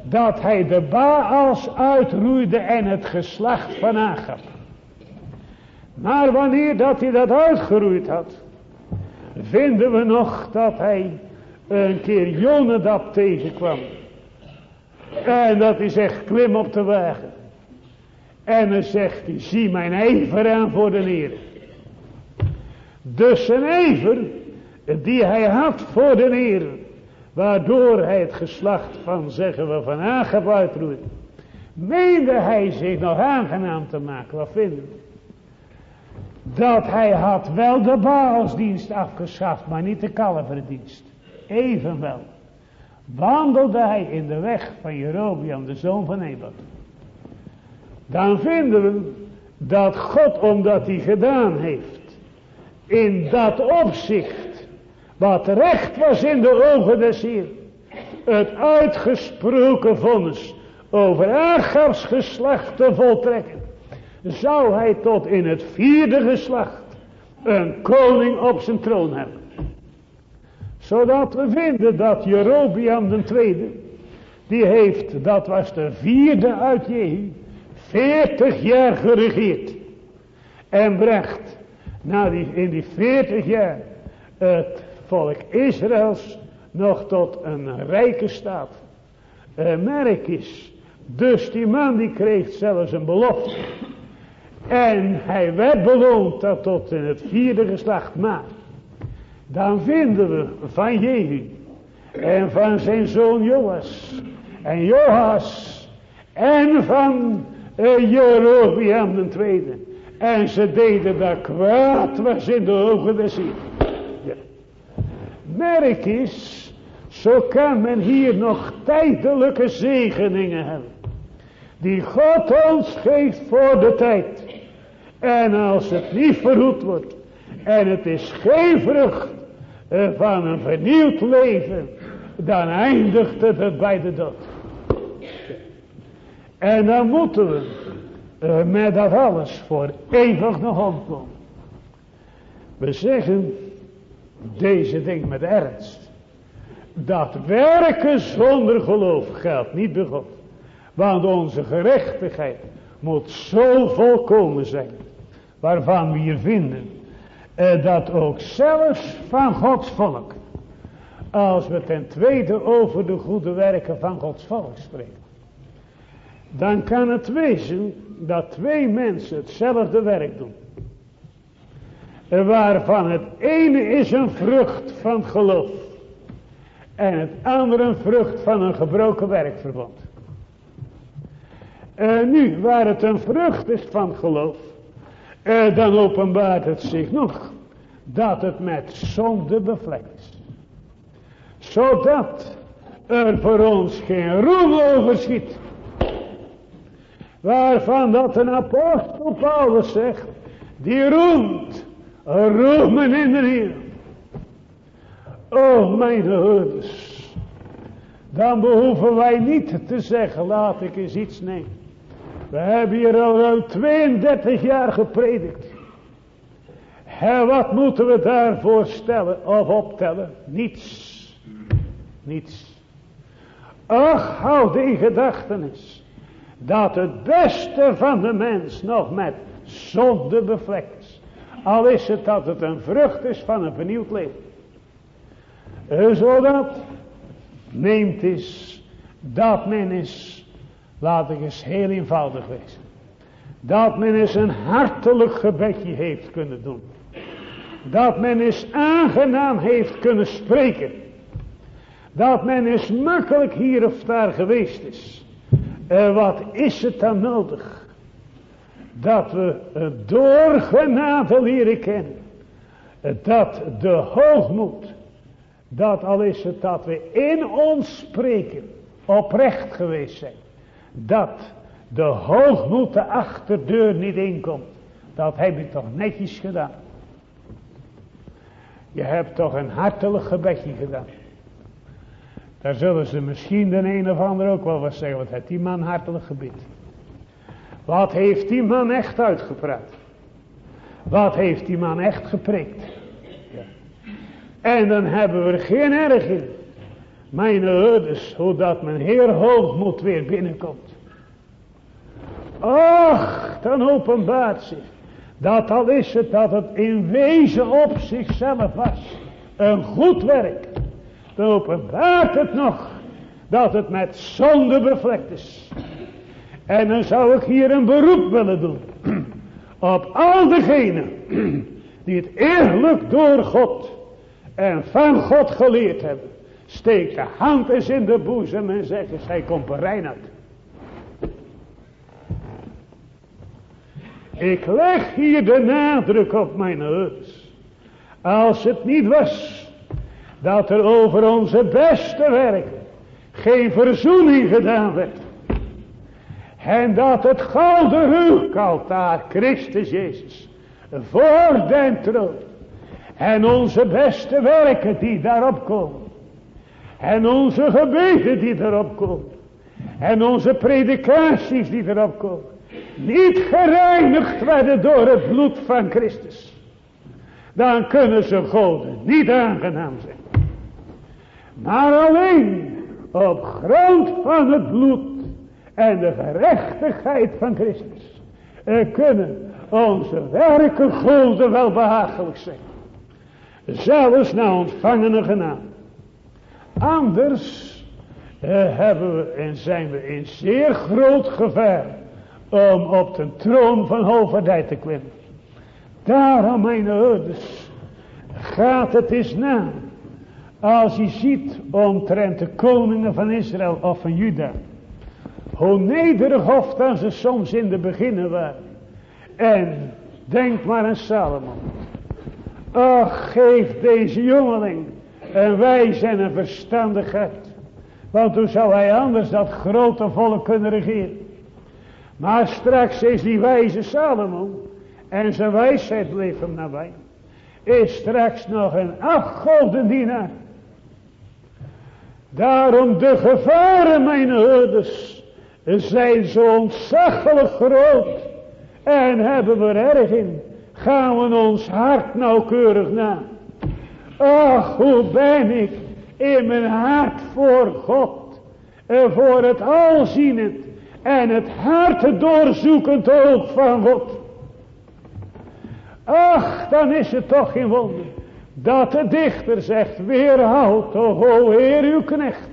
Dat hij de Baals uitroeide en het geslacht van Agab. Maar wanneer dat hij dat uitgeroeid had, vinden we nog dat hij een keer Jonadab tegenkwam. En dat hij zegt, klim op de wagen. En dan zegt hij, zie mijn ijver aan voor de Heer. Dus zijn ijver, die hij had voor de Heer, Waardoor hij het geslacht van, zeggen we, van Agab uitroeit. Meende hij zich nog aangenaam te maken. Wat vinden we? Dat hij had wel de baalsdienst afgeschaft, maar niet de kalverdienst. Evenwel wandelde hij in de weg van Jerobiam, de zoon van Nebat. Dan vinden we dat God, omdat hij gedaan heeft, in dat opzicht wat recht was in de ogen des Heer. Het uitgesproken vonnis over Agabs geslacht te voltrekken. Zou hij tot in het vierde geslacht een koning op zijn troon hebben. Zodat we vinden dat Jerobiam de tweede, die heeft, dat was de vierde uit Jehu, 40 jaar geregeerd. En bracht na die, in die 40 jaar het volk Israëls nog tot een rijke staat. Uh, merk is. Dus die man die kreeg zelfs een belofte. En hij werd beloond dat tot in het vierde geslacht. Maar dan vinden we van Jehu en van zijn zoon Joas en Joas en van uh, Jerobiam de tweede. En ze deden dat kwaad was in de ogen des Heer. Merk is, zo kan men hier nog tijdelijke zegeningen hebben. Die God ons geeft voor de tijd. En als het niet verhoed wordt. En het is geen eh, van een vernieuwd leven. Dan eindigt het bij de dood. En dan moeten we uh, met dat alles voor eeuwig nog omkomen. We zeggen deze ding met ernst. Dat werken zonder geloof geldt niet bij God. Want onze gerechtigheid moet zo volkomen zijn. Waarvan we hier vinden. Eh, dat ook zelfs van Gods volk. Als we ten tweede over de goede werken van Gods volk spreken. Dan kan het wezen dat twee mensen hetzelfde werk doen. Waarvan het ene is een vrucht van geloof. En het andere een vrucht van een gebroken werkverband. Uh, nu, waar het een vrucht is van geloof. Uh, dan openbaart het zich nog. Dat het met zonde bevlekt is. Zodat er voor ons geen roem overschiet. Waarvan dat een apostel Paulus zegt. Die roemt. Roemen in de Heer. Oh mijn herders. Dan behoeven wij niet te zeggen, laat ik eens iets nemen. We hebben hier al ruim 32 jaar gepredikt. En wat moeten we daarvoor stellen of optellen? Niets. Niets. Ach, houd in gedachtenis. Dat het beste van de mens nog met zonde bevlekt. Al is het dat het een vrucht is van een vernieuwd leven. Eh, zodat neemt is dat men is, laat ik eens heel eenvoudig wezen. Dat men eens een hartelijk gebedje heeft kunnen doen. Dat men eens aangenaam heeft kunnen spreken. Dat men eens makkelijk hier of daar geweest is. En wat is het dan nodig? Dat we door genade leren kennen. Dat de hoogmoed dat al is het dat we in ons spreken oprecht geweest zijn. Dat de hoogmoed de achterdeur niet inkomt. Dat heb je toch netjes gedaan. Je hebt toch een hartelijk gebedje gedaan. Daar zullen ze misschien de een of ander ook wel wat zeggen. Wat heeft die man hartelijk gebed. Wat heeft die man echt uitgepraat. Wat heeft die man echt geprikt. En dan hebben we er geen erg in. Mijn herders, hoe dat mijn Heer hoogmoed weer binnenkomt. Ach, dan openbaart zich. Dat al is het dat het in wezen op zichzelf was. Een goed werk. Dan openbaart het nog. Dat het met zonde bevlekt is. En dan zou ik hier een beroep willen doen. Op al degenen. Die het eerlijk door God en van God geleerd hebben. Steek de hand eens in de boezem en zeg eens, hij komt er. Ik leg hier de nadruk op mijn huis. Als het niet was dat er over onze beste werken geen verzoening gedaan werd. En dat het gouden huwkaltaar Christus Jezus voor den troon en onze beste werken die daarop komen. En onze gebeden die daarop komen. En onze predikaties die erop komen. Niet gereinigd werden door het bloed van Christus, dan kunnen ze goden niet aangenaam zijn. Maar alleen op grond van het bloed en de gerechtigheid van Christus kunnen onze werken goden wel behagelijk zijn. Zelfs na ontvangene genade. Anders eh, hebben we en zijn we in zeer groot gevaar om op de troon van hoofdvaardij te klimmen. Daarom, mijn ouders, gaat het eens na. Als je ziet omtrent de koningen van Israël of van Juda. Hoe nederig of dan ze soms in de beginnen waren. En denk maar aan Salomon. Ach, geef deze jongeling een wijs en een verstandigheid. Want hoe zou hij anders dat grote volk kunnen regeren? Maar straks is die wijze Salomon. En zijn wijsheid bleef hem nabij. Is straks nog een afgodendienaar. Daarom de gevaren, mijn herders, zijn zo ontzaglijk groot. En hebben we er erg in. Gaan we ons hart nauwkeurig na. Ach, hoe ben ik in mijn hart voor God. En voor het alzienend en het hart doorzoekend oog van God. Ach, dan is het toch geen wonder dat de dichter zegt, weerhoud toch, o Heer uw knecht,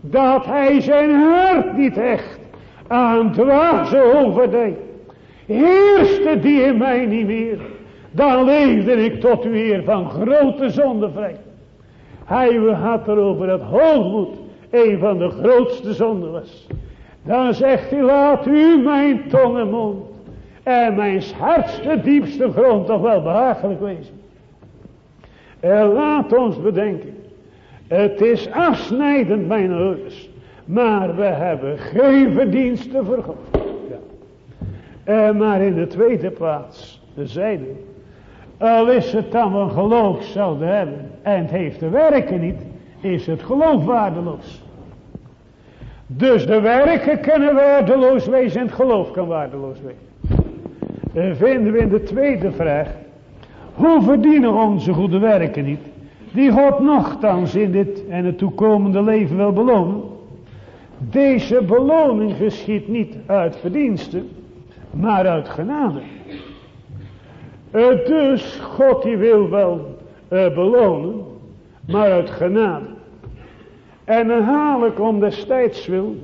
dat hij zijn hart niet hecht aan dwaze overdijk. Heerste die in mij niet meer, dan leefde ik tot u eer van grote zonde vrij. Hij had erover dat hoogmoed een van de grootste zonden was. Dan zegt hij, laat u mijn tong en mond en mijn hartste diepste grond toch wel behagelijk wezen. En laat ons bedenken, het is afsnijdend mijn ouders, maar we hebben geen verdiensten voor God. Ja. En maar in de tweede plaats, de zijde, al is het dan een geloof zouden hebben en het heeft de werken niet, is het geloof waardeloos. Dus de werken kunnen waardeloos wezen en het geloof kan waardeloos wezen. Vinden we in de tweede vraag. Hoe verdienen onze goede werken niet? Die God nogthans in dit en het toekomende leven wil belonen. Deze beloning geschiet niet uit verdiensten, maar uit genade. Uh, dus God die wil wel uh, belonen, maar uit genade. En dan haal ik om destijds wil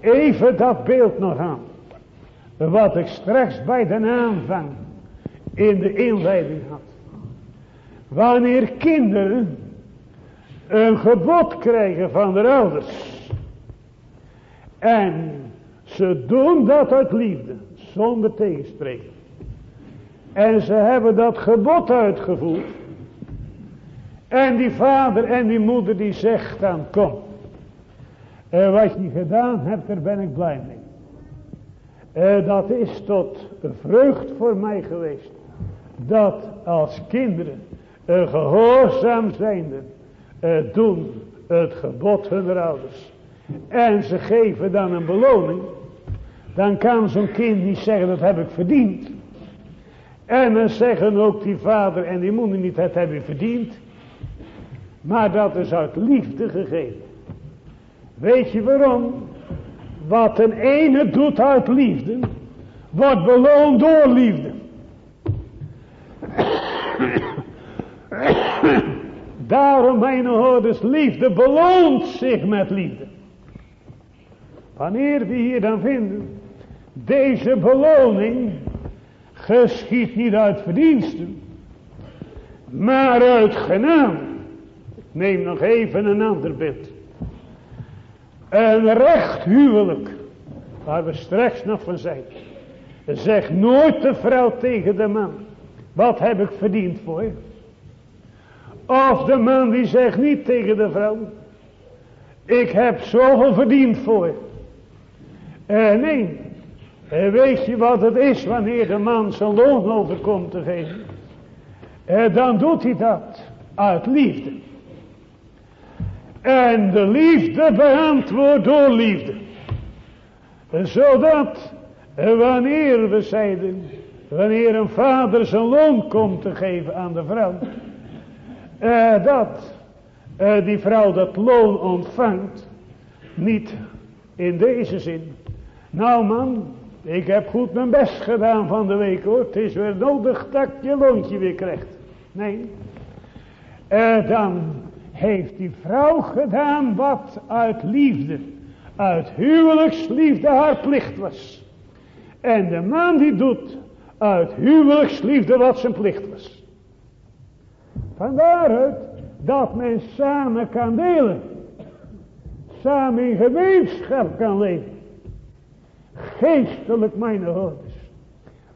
even dat beeld nog aan. Wat ik straks bij de aanvang in de inleiding had. Wanneer kinderen een gebod krijgen van de ouders. En ze doen dat uit liefde, zonder tegenspreken. En ze hebben dat gebod uitgevoerd. En die vader en die moeder die zegt dan, kom. Uh, wat je gedaan hebt, daar ben ik blij mee. Uh, dat is tot vreugd voor mij geweest. Dat als kinderen uh, gehoorzaam zijnde uh, doen het gebod hun ouders. En ze geven dan een beloning. Dan kan zo'n kind niet zeggen dat heb ik verdiend. En dan zeggen ook die vader en die moeder niet dat heb je verdiend. Maar dat is uit liefde gegeven. Weet je waarom? Wat een ene doet uit liefde, wordt beloond door liefde. Daarom, mijn hoorders, liefde beloont zich met liefde. Wanneer we hier dan vinden, deze beloning geschiet niet uit verdiensten, maar uit genade. Neem nog even een ander beeld. Een recht huwelijk, waar we straks nog van zijn. Zeg nooit de vrouw tegen de man, wat heb ik verdiend voor je? Of de man die zegt niet tegen de vrouw, ik heb zoveel verdiend voor je. Uh, nee, uh, weet je wat het is wanneer de man zijn loon overkomt te geven? Uh, dan doet hij dat uit liefde. En de liefde beantwoordt door liefde. Zodat wanneer we zeiden, wanneer een vader zijn loon komt te geven aan de vrouw, uh, dat uh, die vrouw dat loon ontvangt, niet in deze zin. Nou man, ik heb goed mijn best gedaan van de week hoor, het is weer nodig dat je loontje weer krijgt. Nee, uh, dan heeft die vrouw gedaan wat uit liefde, uit huwelijksliefde haar plicht was. En de man die doet uit huwelijksliefde wat zijn plicht was. Vandaar dat men samen kan delen. Samen in gemeenschap kan leven. Geestelijk mijn houders.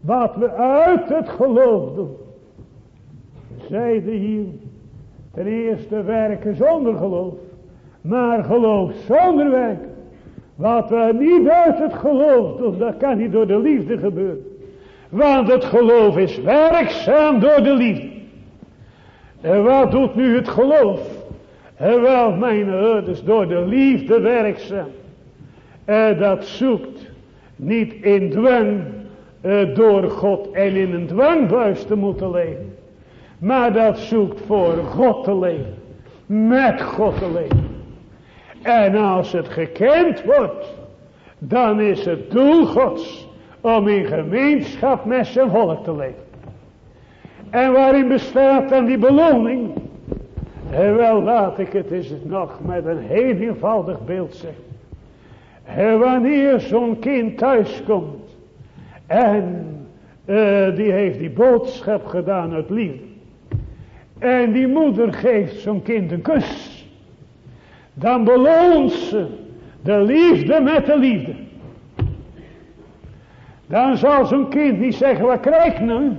Wat we uit het geloof doen. Zeiden hier. Ten eerste werken zonder geloof. Maar geloof zonder werken. Wat we niet uit het geloof doen. Dat kan niet door de liefde gebeuren. Want het geloof is werkzaam door de liefde. En wat doet nu het geloof? En wel, mijn ouders, door de liefde werkzaam. En dat zoekt niet in dwang uh, door God en in een dwangbuis te moeten leven. Maar dat zoekt voor God te leven. Met God te leven. En als het gekend wordt, dan is het doel Gods om in gemeenschap met zijn volk te leven. En waarin bestaat dan die beloning? En wel laat ik het eens nog met een heel eenvoudig beeld zeggen. En wanneer zo'n kind thuis komt en uh, die heeft die boodschap gedaan uit liefde. En die moeder geeft zo'n kind een kus. Dan beloont ze de liefde met de liefde. Dan zal zo'n kind niet zeggen, wat krijg ik nou?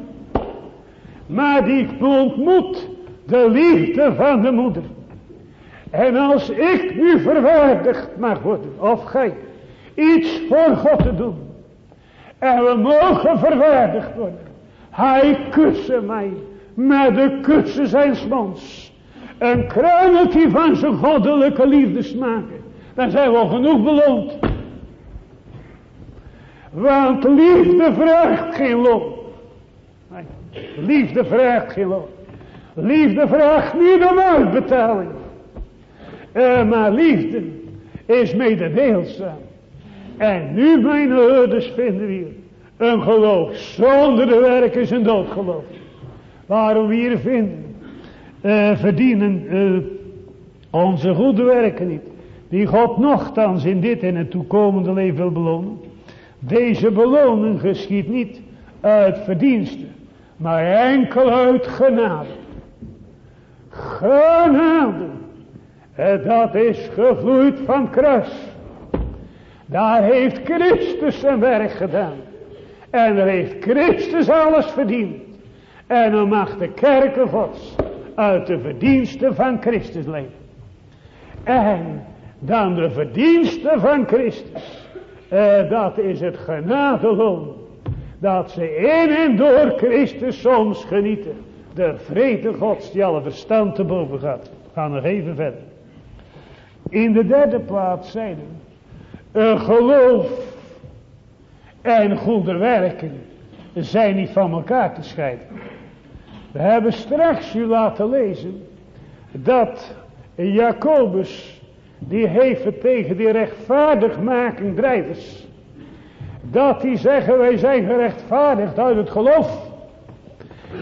Maar die ontmoet de liefde van de moeder. En als ik nu verwaardigd mag worden, of gij, iets voor God te doen. En we mogen verwaardigd worden. Hij kussen mij met de kussen zijn monds. Een kruimeltje van zijn goddelijke liefde smaken. Dan zijn we al genoeg beloond. Want liefde vraagt geen loon. Liefde vraagt geen loon. Liefde vraagt niet om uitbetaling. Uh, maar liefde is mededeelzaam. En nu mijn ouders vinden we hier. Een geloof zonder de werk is een doodgeloof. Waarom we hier vinden. Uh, verdienen uh, onze goede werken niet. Die God nogthans in dit en het toekomende leven wil belonen. Deze beloning geschiet niet uit verdiensten. Maar enkel uit genade. Genade. En dat is gevloeid van kruis. Daar heeft Christus zijn werk gedaan. En daar heeft Christus alles verdiend. En dan mag de kerken gods uit de verdiensten van Christus leven. En dan de verdiensten van Christus. Eh, dat is het genadeloon. Dat ze in en door Christus soms genieten. De vrede gods die alle verstand te boven gaat. Gaan nog even verder. In de derde plaats zijn een geloof en goede werken zijn niet van elkaar te scheiden. We hebben straks u laten lezen dat Jacobus, die heeft het tegen die rechtvaardigmaking drijvers. Dat die zeggen wij zijn gerechtvaardigd uit het geloof.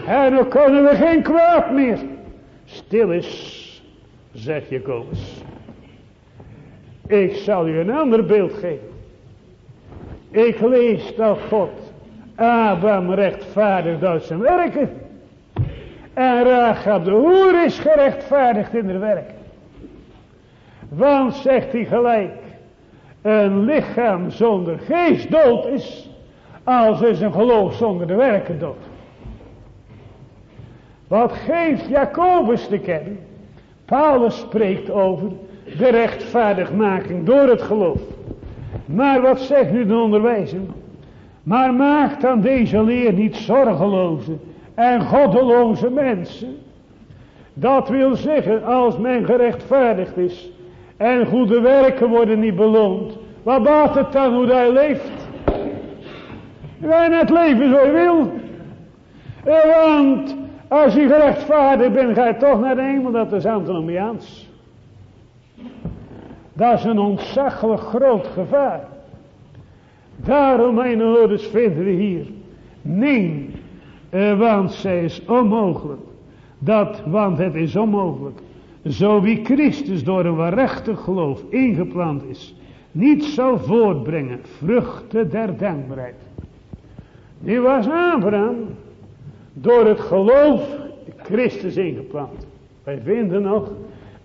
En dan kunnen we geen kwaad meer. Stil is, zegt Jacobus. Ik zal u een ander beeld geven. Ik lees dat God Abraham rechtvaardigt uit zijn werken. En Rachab de hoer is gerechtvaardigd in haar werk. Want zegt hij gelijk. Een lichaam zonder geest dood is. Als is een geloof zonder de werken dood. Wat geeft Jacobus te kennen? Paulus spreekt over de rechtvaardigmaking door het geloof. Maar wat zegt nu de onderwijzer? Maar maak dan deze leer niet zorgeloze en goddeloze mensen. Dat wil zeggen, als men gerechtvaardigd is en goede werken worden niet beloond. Wat baat het dan hoe hij leeft? Je net leven zo je wil. Want als je gerechtvaardigd bent, ga je toch naar de hemel. Dat is antinomiaans. Dat is een ontzaglijk groot gevaar. Daarom, mijn vinden we hier. Nee, eh, want zij is onmogelijk. Dat, want het is onmogelijk. Zo wie Christus door een waarachtig geloof ingeplant is, niet zal voortbrengen vruchten der dankbaarheid. Die was Abraham door het geloof Christus ingeplant. Wij vinden nog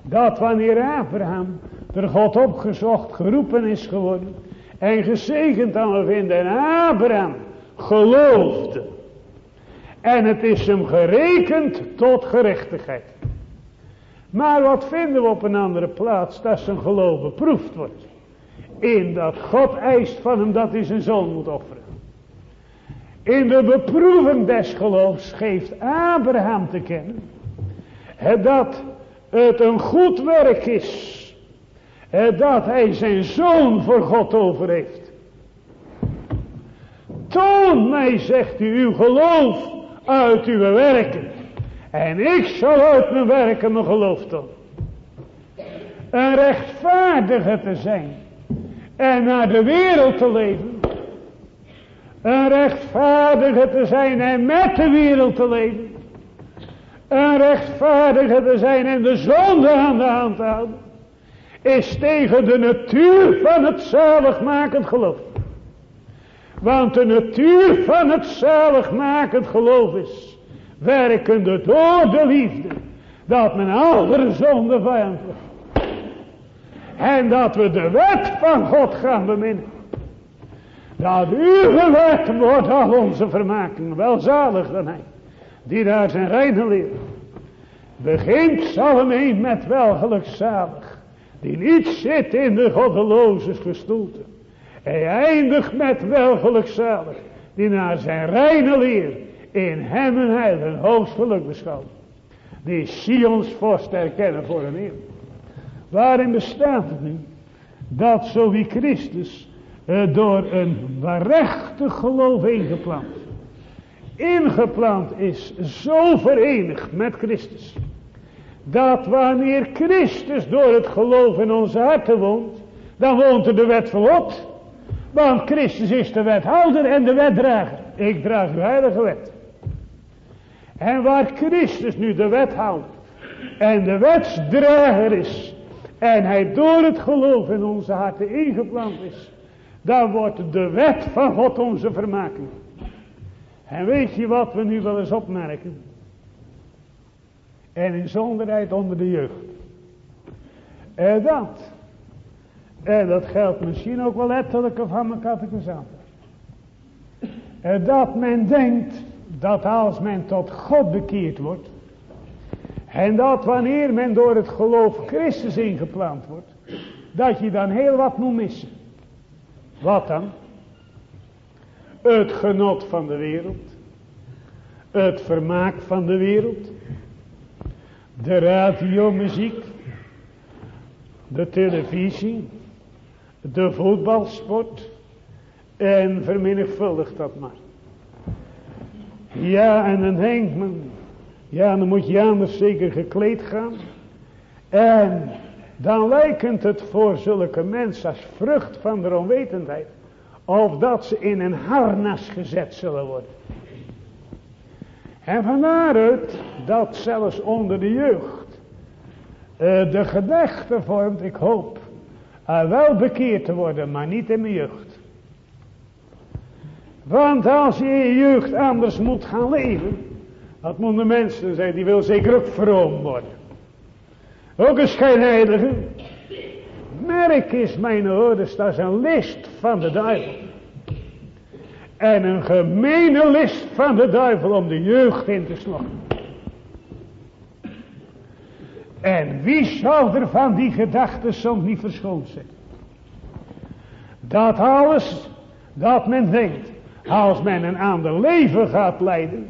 dat wanneer Abraham door God opgezocht, geroepen is geworden en gezegend dan we vinden en Abraham geloofde en het is hem gerekend tot gerechtigheid. Maar wat vinden we op een andere plaats? Dat zijn geloof beproefd wordt. In dat God eist van hem dat hij zijn zoon moet offeren. In de beproeving des geloofs geeft Abraham te kennen. Dat het een goed werk is. Dat hij zijn zoon voor God over heeft. Toon mij, zegt u, uw geloof uit uw werken. En ik zal uit mijn werken mijn geloof tonen. Een rechtvaardige te zijn. En naar de wereld te leven. Een rechtvaardige te zijn en met de wereld te leven. Een rechtvaardige te zijn en de zonde aan de hand te houden. Is tegen de natuur van het zaligmakend geloof. Want de natuur van het zaligmakend geloof is. Werkende door de liefde. Dat men andere zonde vijand wordt. En dat we de wet van God gaan beminnen. Dat uw wet wordt al onze vermaking. Welzalig dan hij. Die daar zijn reine leer. Begint Psalm 1 met welgelukzalig. Die niet zit in de goddeloze gestoelte. Hij eindigt met welgelukzalig. Die naar zijn reine leer in hem en een hoogst geluk beschouwt. Die Sions vorst erkennen voor een eeuw. Waarin bestaat het nu? Dat zo wie Christus uh, door een waarachtig geloof ingeplant. Ingeplant is zo verenigd met Christus. Dat wanneer Christus door het geloof in onze harten woont. Dan woont er de wet van God. Want Christus is de wethouder en de wetdrager. Ik draag uw heilige wet. En waar Christus nu de wethouder en de wetsdrager is. En hij door het geloof in onze harten ingeplant is. Dan wordt de wet van God onze vermaking. En weet je wat we nu wel eens opmerken? En in zonderheid onder de jeugd. En dat en dat geldt misschien ook wel letterlijk van mijn catechisator. En dat men denkt dat als men tot God bekeerd wordt. En dat wanneer men door het geloof Christus ingeplant wordt. Dat je dan heel wat moet missen. Wat dan? Het genot van de wereld. Het vermaak van de wereld. De radiomuziek. De televisie de voetbalsport en vermenigvuldigt dat maar. Ja, en dan denkt men, ja, dan moet je anders zeker gekleed gaan. En dan lijkt het voor zulke mensen als vrucht van de onwetendheid. Of dat ze in een harnas gezet zullen worden. En vandaar dat zelfs onder de jeugd uh, de gedachte vormt, ik hoop uh, wel bekeerd te worden, maar niet in mijn jeugd. Want als je in je jeugd anders moet gaan leven, dat moeten mensen zijn, die wil zeker ook vroom worden. Ook een schijnheilige. Merk is mijn ouders, dat is een list van de duivel. En een gemene list van de duivel om de jeugd in te slokken. En wie zou er van die gedachten soms niet verschoond zijn? Dat alles, dat men denkt, als men een ander leven gaat leiden,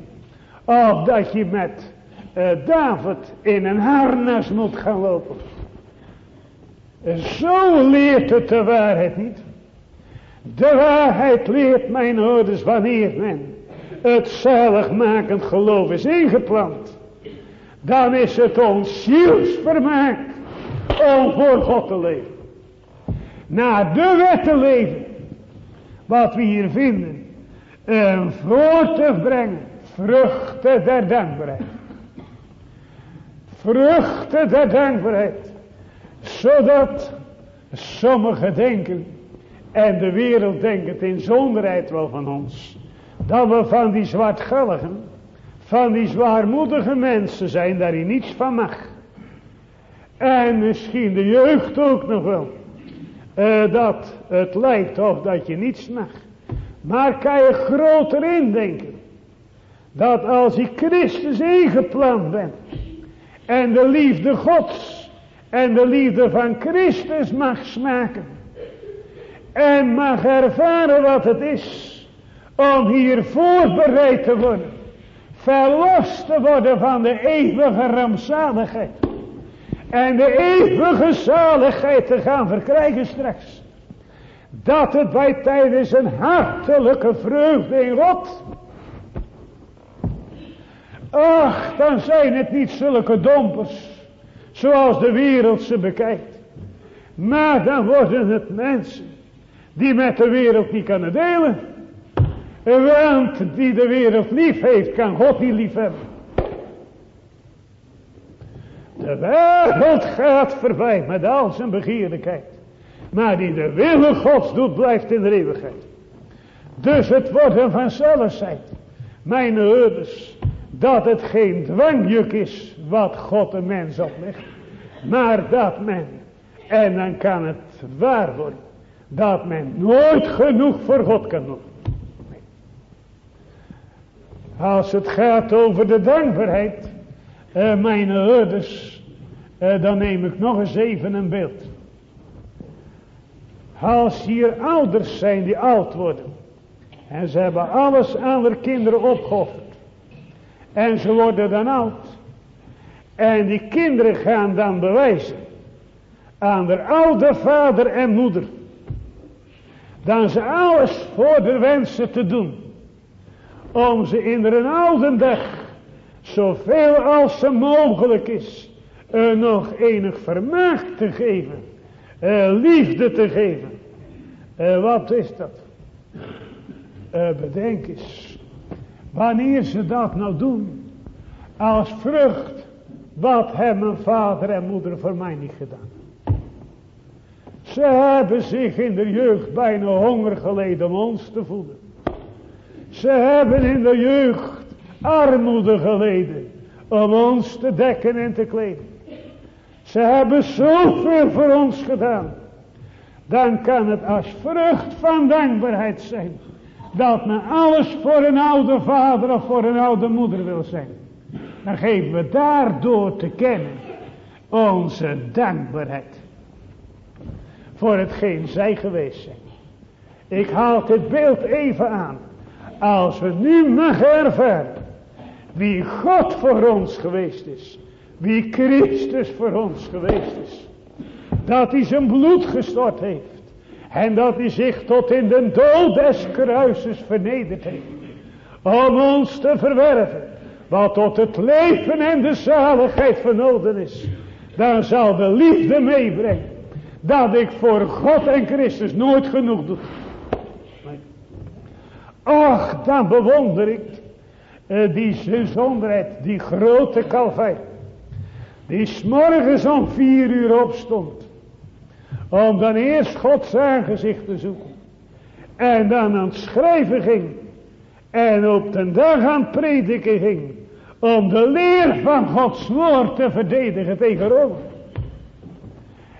of dat je met uh, David in een harnas moet gaan lopen. Zo leert het de waarheid niet. De waarheid leert mijn ouders wanneer men het zaligmakend geloof is ingeplant. Dan is het ons zielsvermaak om voor God te leven. Naar de wet te leven. Wat we hier vinden. En voor te brengen. Vruchten der dankbaarheid. Vruchten der dankbaarheid. Zodat sommigen denken. En de wereld denkt in zonderheid wel van ons. Dat we van die zwartgalligen. Van die zwaarmoedige mensen zijn daar hij niets van mag. En misschien de jeugd ook nog wel. Uh, dat het lijkt of dat je niets mag. Maar kan je groter indenken. Dat als je Christus ingeplant bent. En de liefde gods. En de liefde van Christus mag smaken. En mag ervaren wat het is. Om hier voorbereid te worden. Verlost te worden van de eeuwige rampzaligheid. En de eeuwige zaligheid te gaan verkrijgen straks. Dat het bij tijdens een hartelijke vreugde in God. Ach, dan zijn het niet zulke dompers. Zoals de wereld ze bekijkt. Maar dan worden het mensen. Die met de wereld niet kunnen delen. Want die de wereld lief heeft, kan God niet lief hebben. De wereld gaat voorbij met al zijn begeerlijkheid. Maar die de wil gods doet, blijft in de eeuwigheid. Dus het wordt van zelf zijn. Mijn ouders. Dat het geen dwangjuk is wat God de mens oplegt. Maar dat men. En dan kan het waar worden. Dat men nooit genoeg voor God kan doen. Als het gaat over de dankbaarheid. Uh, mijn ouders. Uh, dan neem ik nog eens even een beeld. Als hier ouders zijn die oud worden. En ze hebben alles aan hun kinderen opgeofferd. En ze worden dan oud. En die kinderen gaan dan bewijzen. Aan de oude vader en moeder. Dan ze alles voor de wensen te doen. Om ze in een oude dag. Zoveel als ze mogelijk is. Nog enig vermaak te geven. Liefde te geven. Uh, wat is dat? bedenk eens. Wanneer ze dat nou doen. Als vrucht. Wat hebben vader en moeder voor mij niet gedaan. Ze hebben zich in de jeugd bijna honger geleden om ons te voeden. Ze hebben in de jeugd armoede geleden om ons te dekken en te kleden. Ze hebben zoveel voor ons gedaan. Dan kan het als vrucht van dankbaarheid zijn. Dat men alles voor een oude vader of voor een oude moeder wil zijn. Dan geven we daardoor te kennen onze dankbaarheid. Voor hetgeen zij geweest zijn. Ik haal dit beeld even aan. Als we nu mag ervaren. Wie God voor ons geweest is. Wie Christus voor ons geweest is. Dat hij zijn bloed gestort heeft. En dat hij zich tot in de dood des kruises vernederd heeft. Om ons te verwerven. Wat tot het leven en de zaligheid vernoden is. Dan zal de liefde meebrengen. Dat ik voor God en Christus nooit genoeg doe. Och, dan bewonder ik uh, die zonderheid, die grote kalvij. Die s'morgens om vier uur opstond. Om dan eerst Gods aangezicht te zoeken. En dan aan het schrijven ging. En op de dag aan het prediken ging. Om de leer van Gods woord te verdedigen tegenover.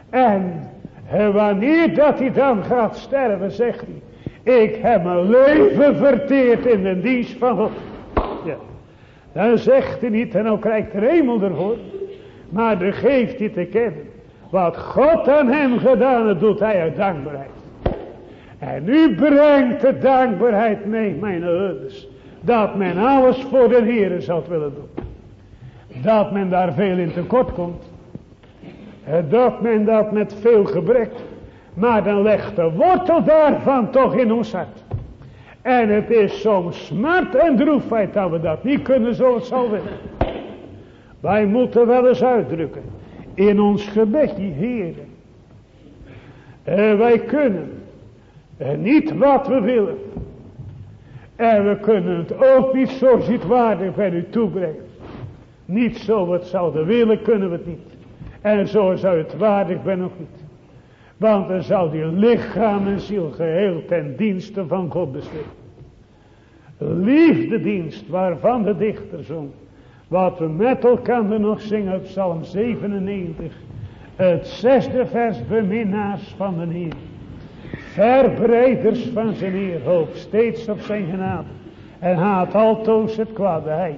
En wanneer dat hij dan gaat sterven, zegt hij. Ik heb mijn leven verteerd in de dienst van God. Ja. Dan zegt hij niet, en dan krijgt de hemel ervoor. Maar dan geeft hij te kennen. Wat God aan hem gedaan heeft, doet hij uit dankbaarheid. En nu brengt de dankbaarheid mee, mijn ouders. Dat men alles voor de Heer zou willen doen. Dat men daar veel in tekort komt. Dat men dat met veel gebrek. Maar dan legt de wortel daarvan toch in ons hart. En het is zo'n smart en droefheid dat we dat niet kunnen zoals het willen. Wij moeten wel eens uitdrukken. In ons gebedje, heren. En wij kunnen. En niet wat we willen. En we kunnen het ook niet zo zietwaardig bij u toebrengen. Niet zo het zouden willen, kunnen we het niet. En zo zou het waardig ben ook niet. Want dan zou die lichaam en ziel geheel ten dienste van God beschikken. Liefdedienst waarvan de dichter zong. Wat we met elkaar nog zingen uit Psalm 97. Het zesde vers beminnaars van de Heer. Verbreiders van zijn Heer hoop steeds op zijn genade. En haat altoos het kwade hij.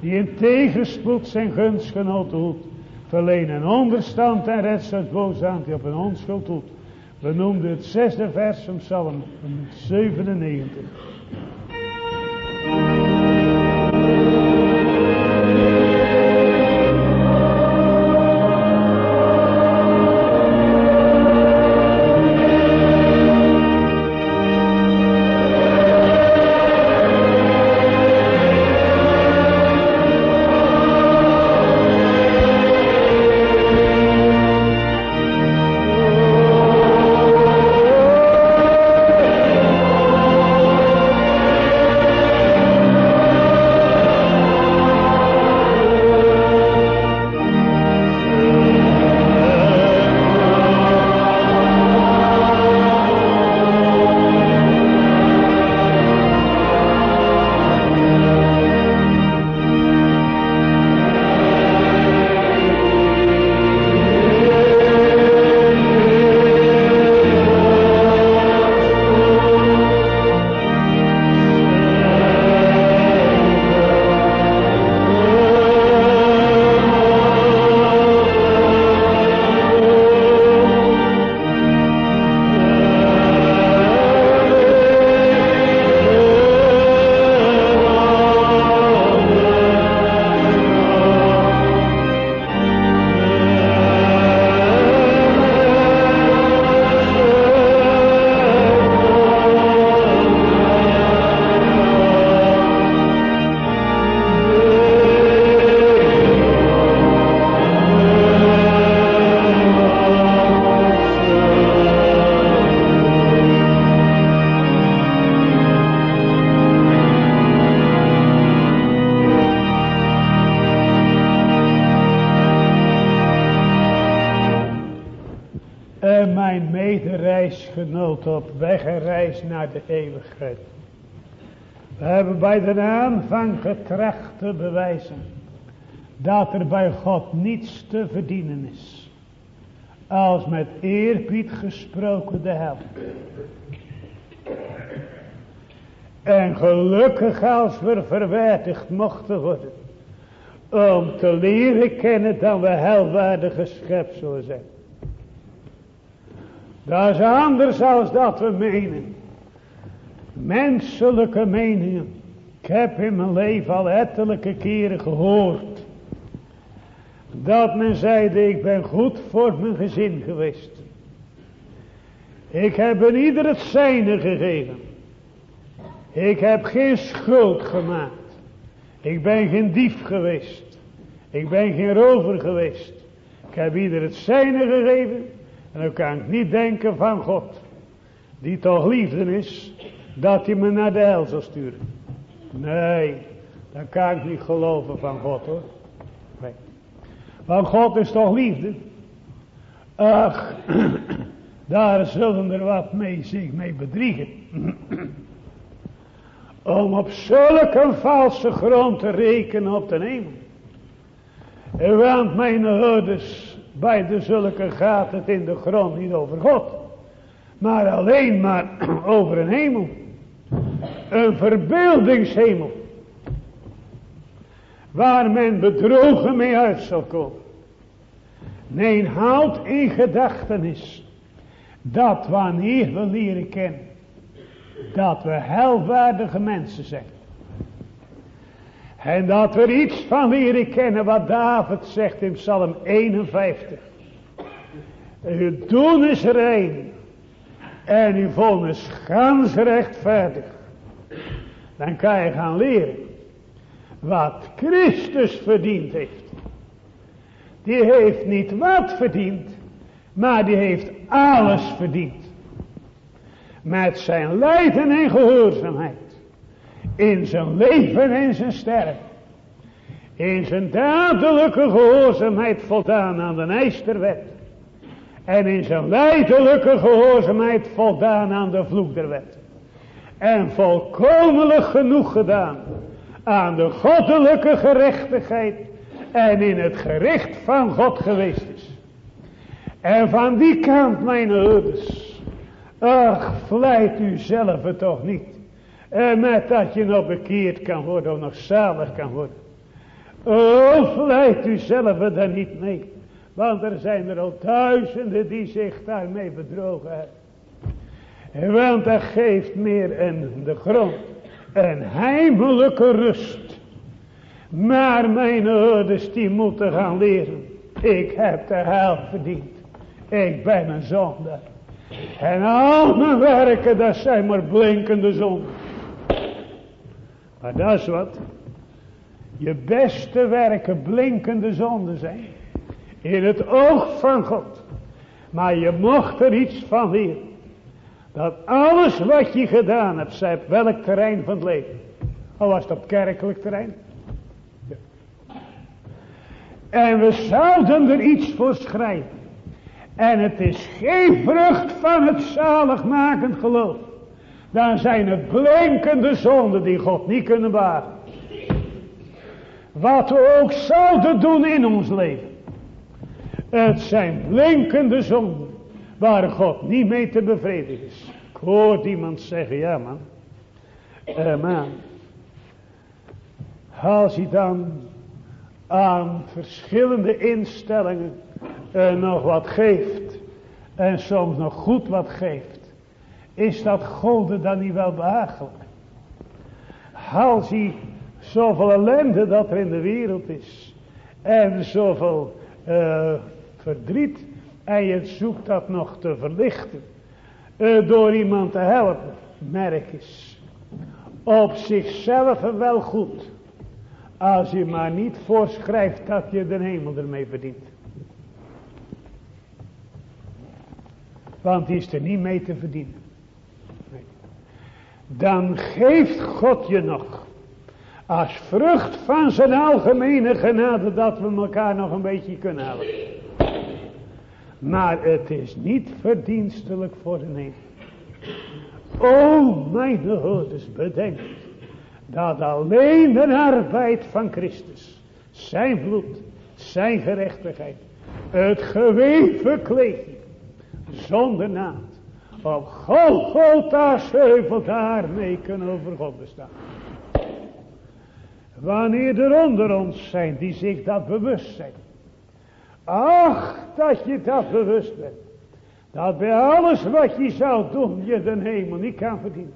Die in tegenspoed zijn gunstgenoten hoedt. Verlenen onderstand en redsels boos aan die op een onschuld doet. We noemden het zesde vers van Psalm 97. Te bewijzen dat er bij God niets te verdienen is. Als met eerbied gesproken de hel. En gelukkig als we verwertigd mochten worden. Om te leren kennen dat we helwaardige schepselen zijn. Dat is anders als dat we menen. Menselijke meningen. Ik heb in mijn leven al ettelijke keren gehoord. Dat men zeide ik ben goed voor mijn gezin geweest. Ik heb een ieder het zijne gegeven. Ik heb geen schuld gemaakt. Ik ben geen dief geweest. Ik ben geen rover geweest. Ik heb ieder het zijne gegeven. En dan kan ik niet denken van God. Die toch liefde is. Dat hij me naar de hel zal sturen. Nee. Dat kan ik niet geloven van God hoor. Nee. Want God is toch liefde. Ach. Daar zullen er wat mee zich mee bedriegen. Om op zulke valse grond te rekenen op de hemel. Want mijn houders bij de zulke gaat het in de grond niet over God. Maar alleen maar over een hemel. Een verbeeldingshemel. Waar men bedrogen mee uit zal komen. Nee, houd in gedachtenis. Dat wanneer we leren kennen. Dat we helwaardige mensen zijn. En dat we iets van leren kennen wat David zegt in Psalm 51. Het doen is rein En uw vonnis gans rechtvaardig. Dan kan je gaan leren. Wat Christus verdiend heeft. Die heeft niet wat verdiend. Maar die heeft alles verdiend. Met zijn lijden en gehoorzaamheid. In zijn leven en zijn sterven. In zijn dadelijke gehoorzaamheid voldaan aan de Eisterwet. En in zijn lijdelijke gehoorzaamheid voldaan aan de vloek der wet. En volkomenlijk genoeg gedaan aan de goddelijke gerechtigheid en in het gericht van God geweest is. En van die kant, mijn ouders, ach, vlijt u zelf toch niet. En met dat je nog bekeerd kan worden of nog zalig kan worden. Oh, vlijt u zelf er niet mee. Want er zijn er al duizenden die zich daarmee bedrogen hebben. Want dat geeft meer in de grond een heimelijke rust. Maar mijn ouders die moeten gaan leren. Ik heb de hel verdiend. Ik ben een zonde. En al mijn werken dat zijn maar blinkende zonden. Maar dat is wat. Je beste werken blinkende zonden zijn. In het oog van God. Maar je mocht er iets van leren. Dat alles wat je gedaan hebt, zij op welk terrein van het leven. Al was het op kerkelijk terrein. En we zouden er iets voor schrijven. En het is geen vrucht van het zaligmakend geloof. Dan zijn het blinkende zonden die God niet kunnen baren. Wat we ook zouden doen in ons leven. Het zijn blinkende zonden. Waar God niet mee te bevredigen is. Ik hoor iemand zeggen. Ja man. Uh, man. Als hij dan aan verschillende instellingen uh, nog wat geeft. En soms nog goed wat geeft. Is dat God dan niet wel behagelijk? Als hij zoveel ellende dat er in de wereld is. En zoveel uh, verdriet. En je zoekt dat nog te verlichten. Uh, door iemand te helpen. Merk eens. Op zichzelf wel goed. Als je maar niet voorschrijft dat je de hemel ermee verdient. Want die is er niet mee te verdienen. Nee. Dan geeft God je nog. Als vrucht van zijn algemene genade dat we elkaar nog een beetje kunnen helpen. Maar het is niet verdienstelijk voor de neem. O mijn houders, bedenk dat alleen de arbeid van Christus, zijn bloed, zijn gerechtigheid, het geweven kleedje, zonder naad, op Golgotha's heuvel daarmee kunnen over God bestaan. Wanneer er onder ons zijn die zich dat bewust zijn. Ach, dat je dat bewust bent. Dat bij alles wat je zou doen, je de hemel niet kan verdienen.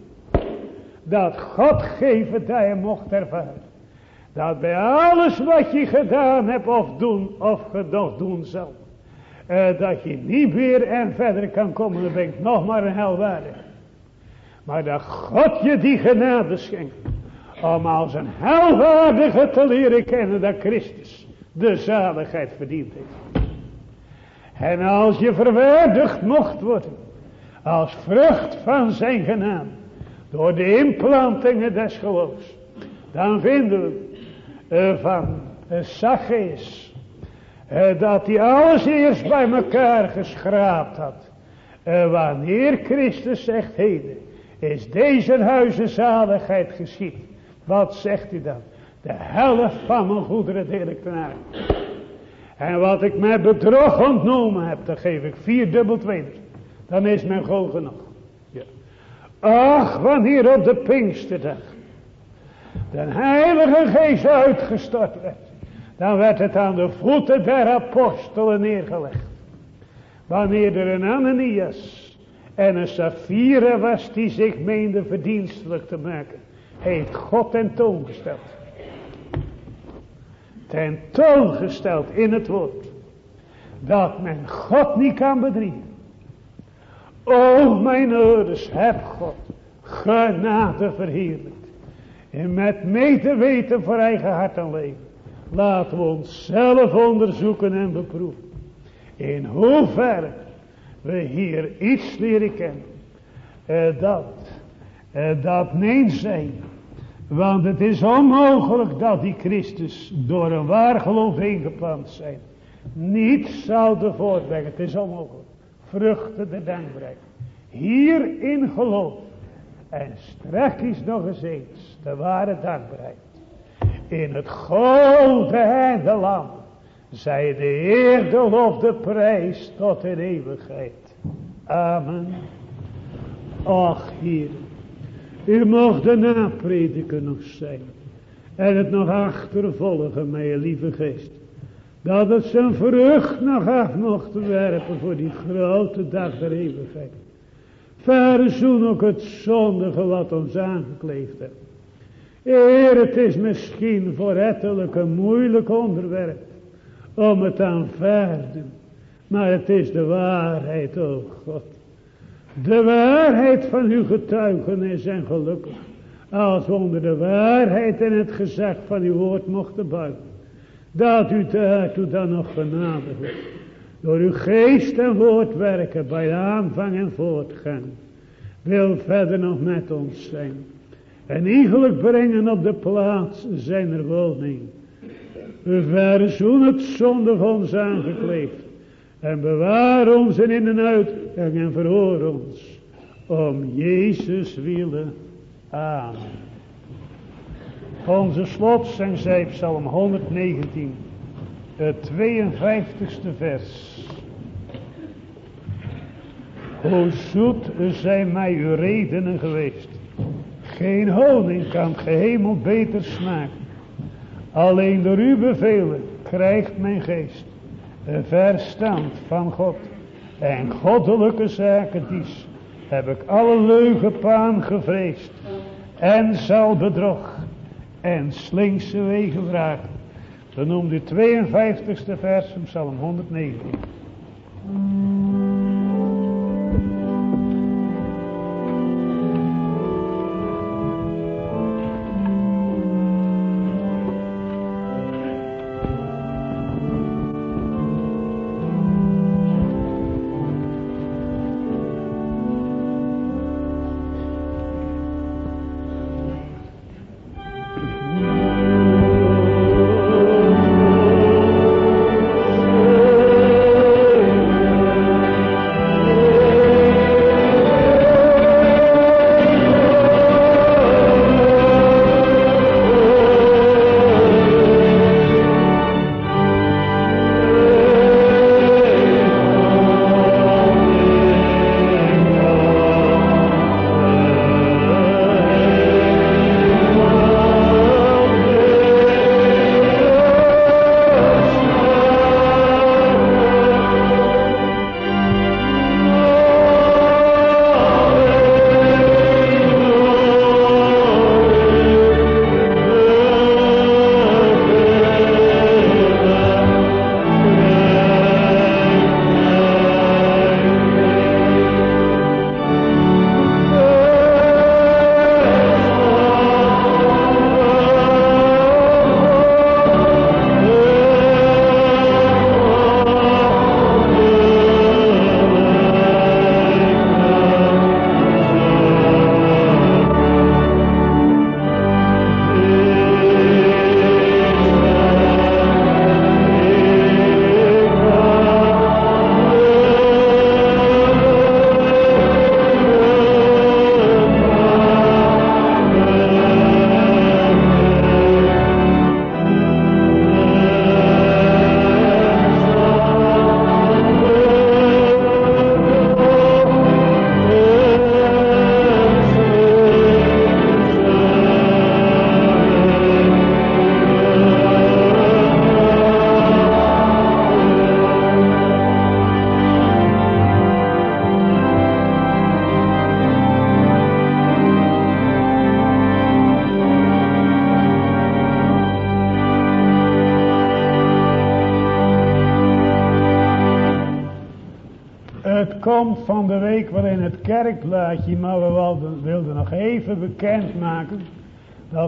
Dat God geven dat je mocht ervaren. Dat bij alles wat je gedaan hebt of doen of gedacht doen zal. Uh, dat je niet meer en verder kan komen. Dan ben ik nog maar een helwaardig. Maar dat God je die genade schenkt. Om als een helwaardige te leren kennen dat Christus de zaligheid verdiend heeft. En als je verwaardigd mocht worden. Als vrucht van zijn genade. Door de implantingen des geloofs. Dan vinden we van uh, Zacchaeus. Uh, dat hij alles eerst bij elkaar geschraapt had. wanneer Christus zegt heden. Is deze huizen zaligheid geschied. Wat zegt hij dan? De helft van mijn goederen deel ik ten En wat ik met bedrog ontnomen heb, dat geef ik vier dubbel tweede. Dan is mijn goal genoeg. Ja. Ach, wanneer op de Pinksterdag de Heilige Geest uitgestort werd. Dan werd het aan de voeten der apostelen neergelegd. Wanneer er een Ananias en een Safira was die zich meende verdienstelijk te maken heeft God ten toon gesteld. Ten toon gesteld in het woord. Dat men God niet kan bedriegen. O mijn ouders, heb God genade verheerlijkt. En met mee te weten voor eigen hart en leven. Laten we ons zelf onderzoeken en beproeven. In hoeverre we hier iets leren kennen. Eh, dat, eh, dat nee zijn. Want het is onmogelijk dat die Christus door een waar geloof ingeplant zijn. Niet zouden voortbrengen. Het is onmogelijk. Vruchten de dankbaarheid. Hier in geloof. En strek is nog eens eens de ware dankbaarheid. In het grote en de lam. Zij de eer, de lof, de prijs tot in eeuwigheid. Amen. Ach, hier. U mocht de naprediker nog zijn. En het nog achtervolgen, mijn lieve geest. Dat het zijn vrucht nog af mocht werpen voor die grote dag der eeuwigheid. Verzoen ook het zondige wat ons aangekleefd heeft. Eer, het is misschien voor ettelijk een moeilijk onderwerp om het aanvaarden. Maar het is de waarheid, o God. De waarheid van uw getuigenis en gelukkig. Als we onder de waarheid en het gezag van uw woord mochten buigen. Dat u daartoe dan nog genade Door uw geest en woord werken bij aanvang en voortgang. Wil verder nog met ons zijn. En iegelijk brengen op de plaats zijn woning. We verzoen het zonde van ons aangekleefd. En bewaar ons in en uitgang en verhoor ons. Om Jezus willen. Amen. Onze slot en zij psalm 119. Het 52ste vers. Hoe zoet zijn mij uw redenen geweest. Geen honing kan gehemel beter smaken. Alleen door uw bevelen krijgt mijn geest verstand van God. En goddelijke zaken dies heb ik alle leugenpaan gevreesd. En zal bedrog en slinkse wegen vragen. Dan noemt u 52ste vers van Psalm 119.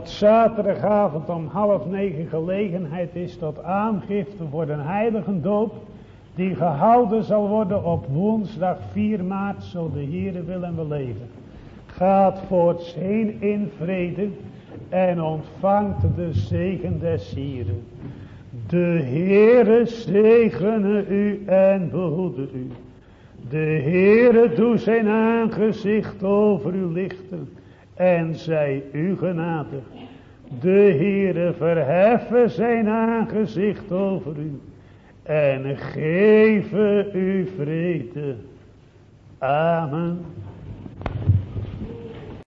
Dat zaterdagavond om half negen gelegenheid is tot aangifte voor de heiligendoop die gehouden zal worden op woensdag 4 maart, zo de Heere willen we leven. Gaat voorts heen in vrede en ontvangt de zegen des Hieren. De Heere zegene u en behoede u. De Heere doe zijn aangezicht over u lichten en zij u genadig. De Heere verheffen zijn aangezicht over u en geven u vrede. Amen.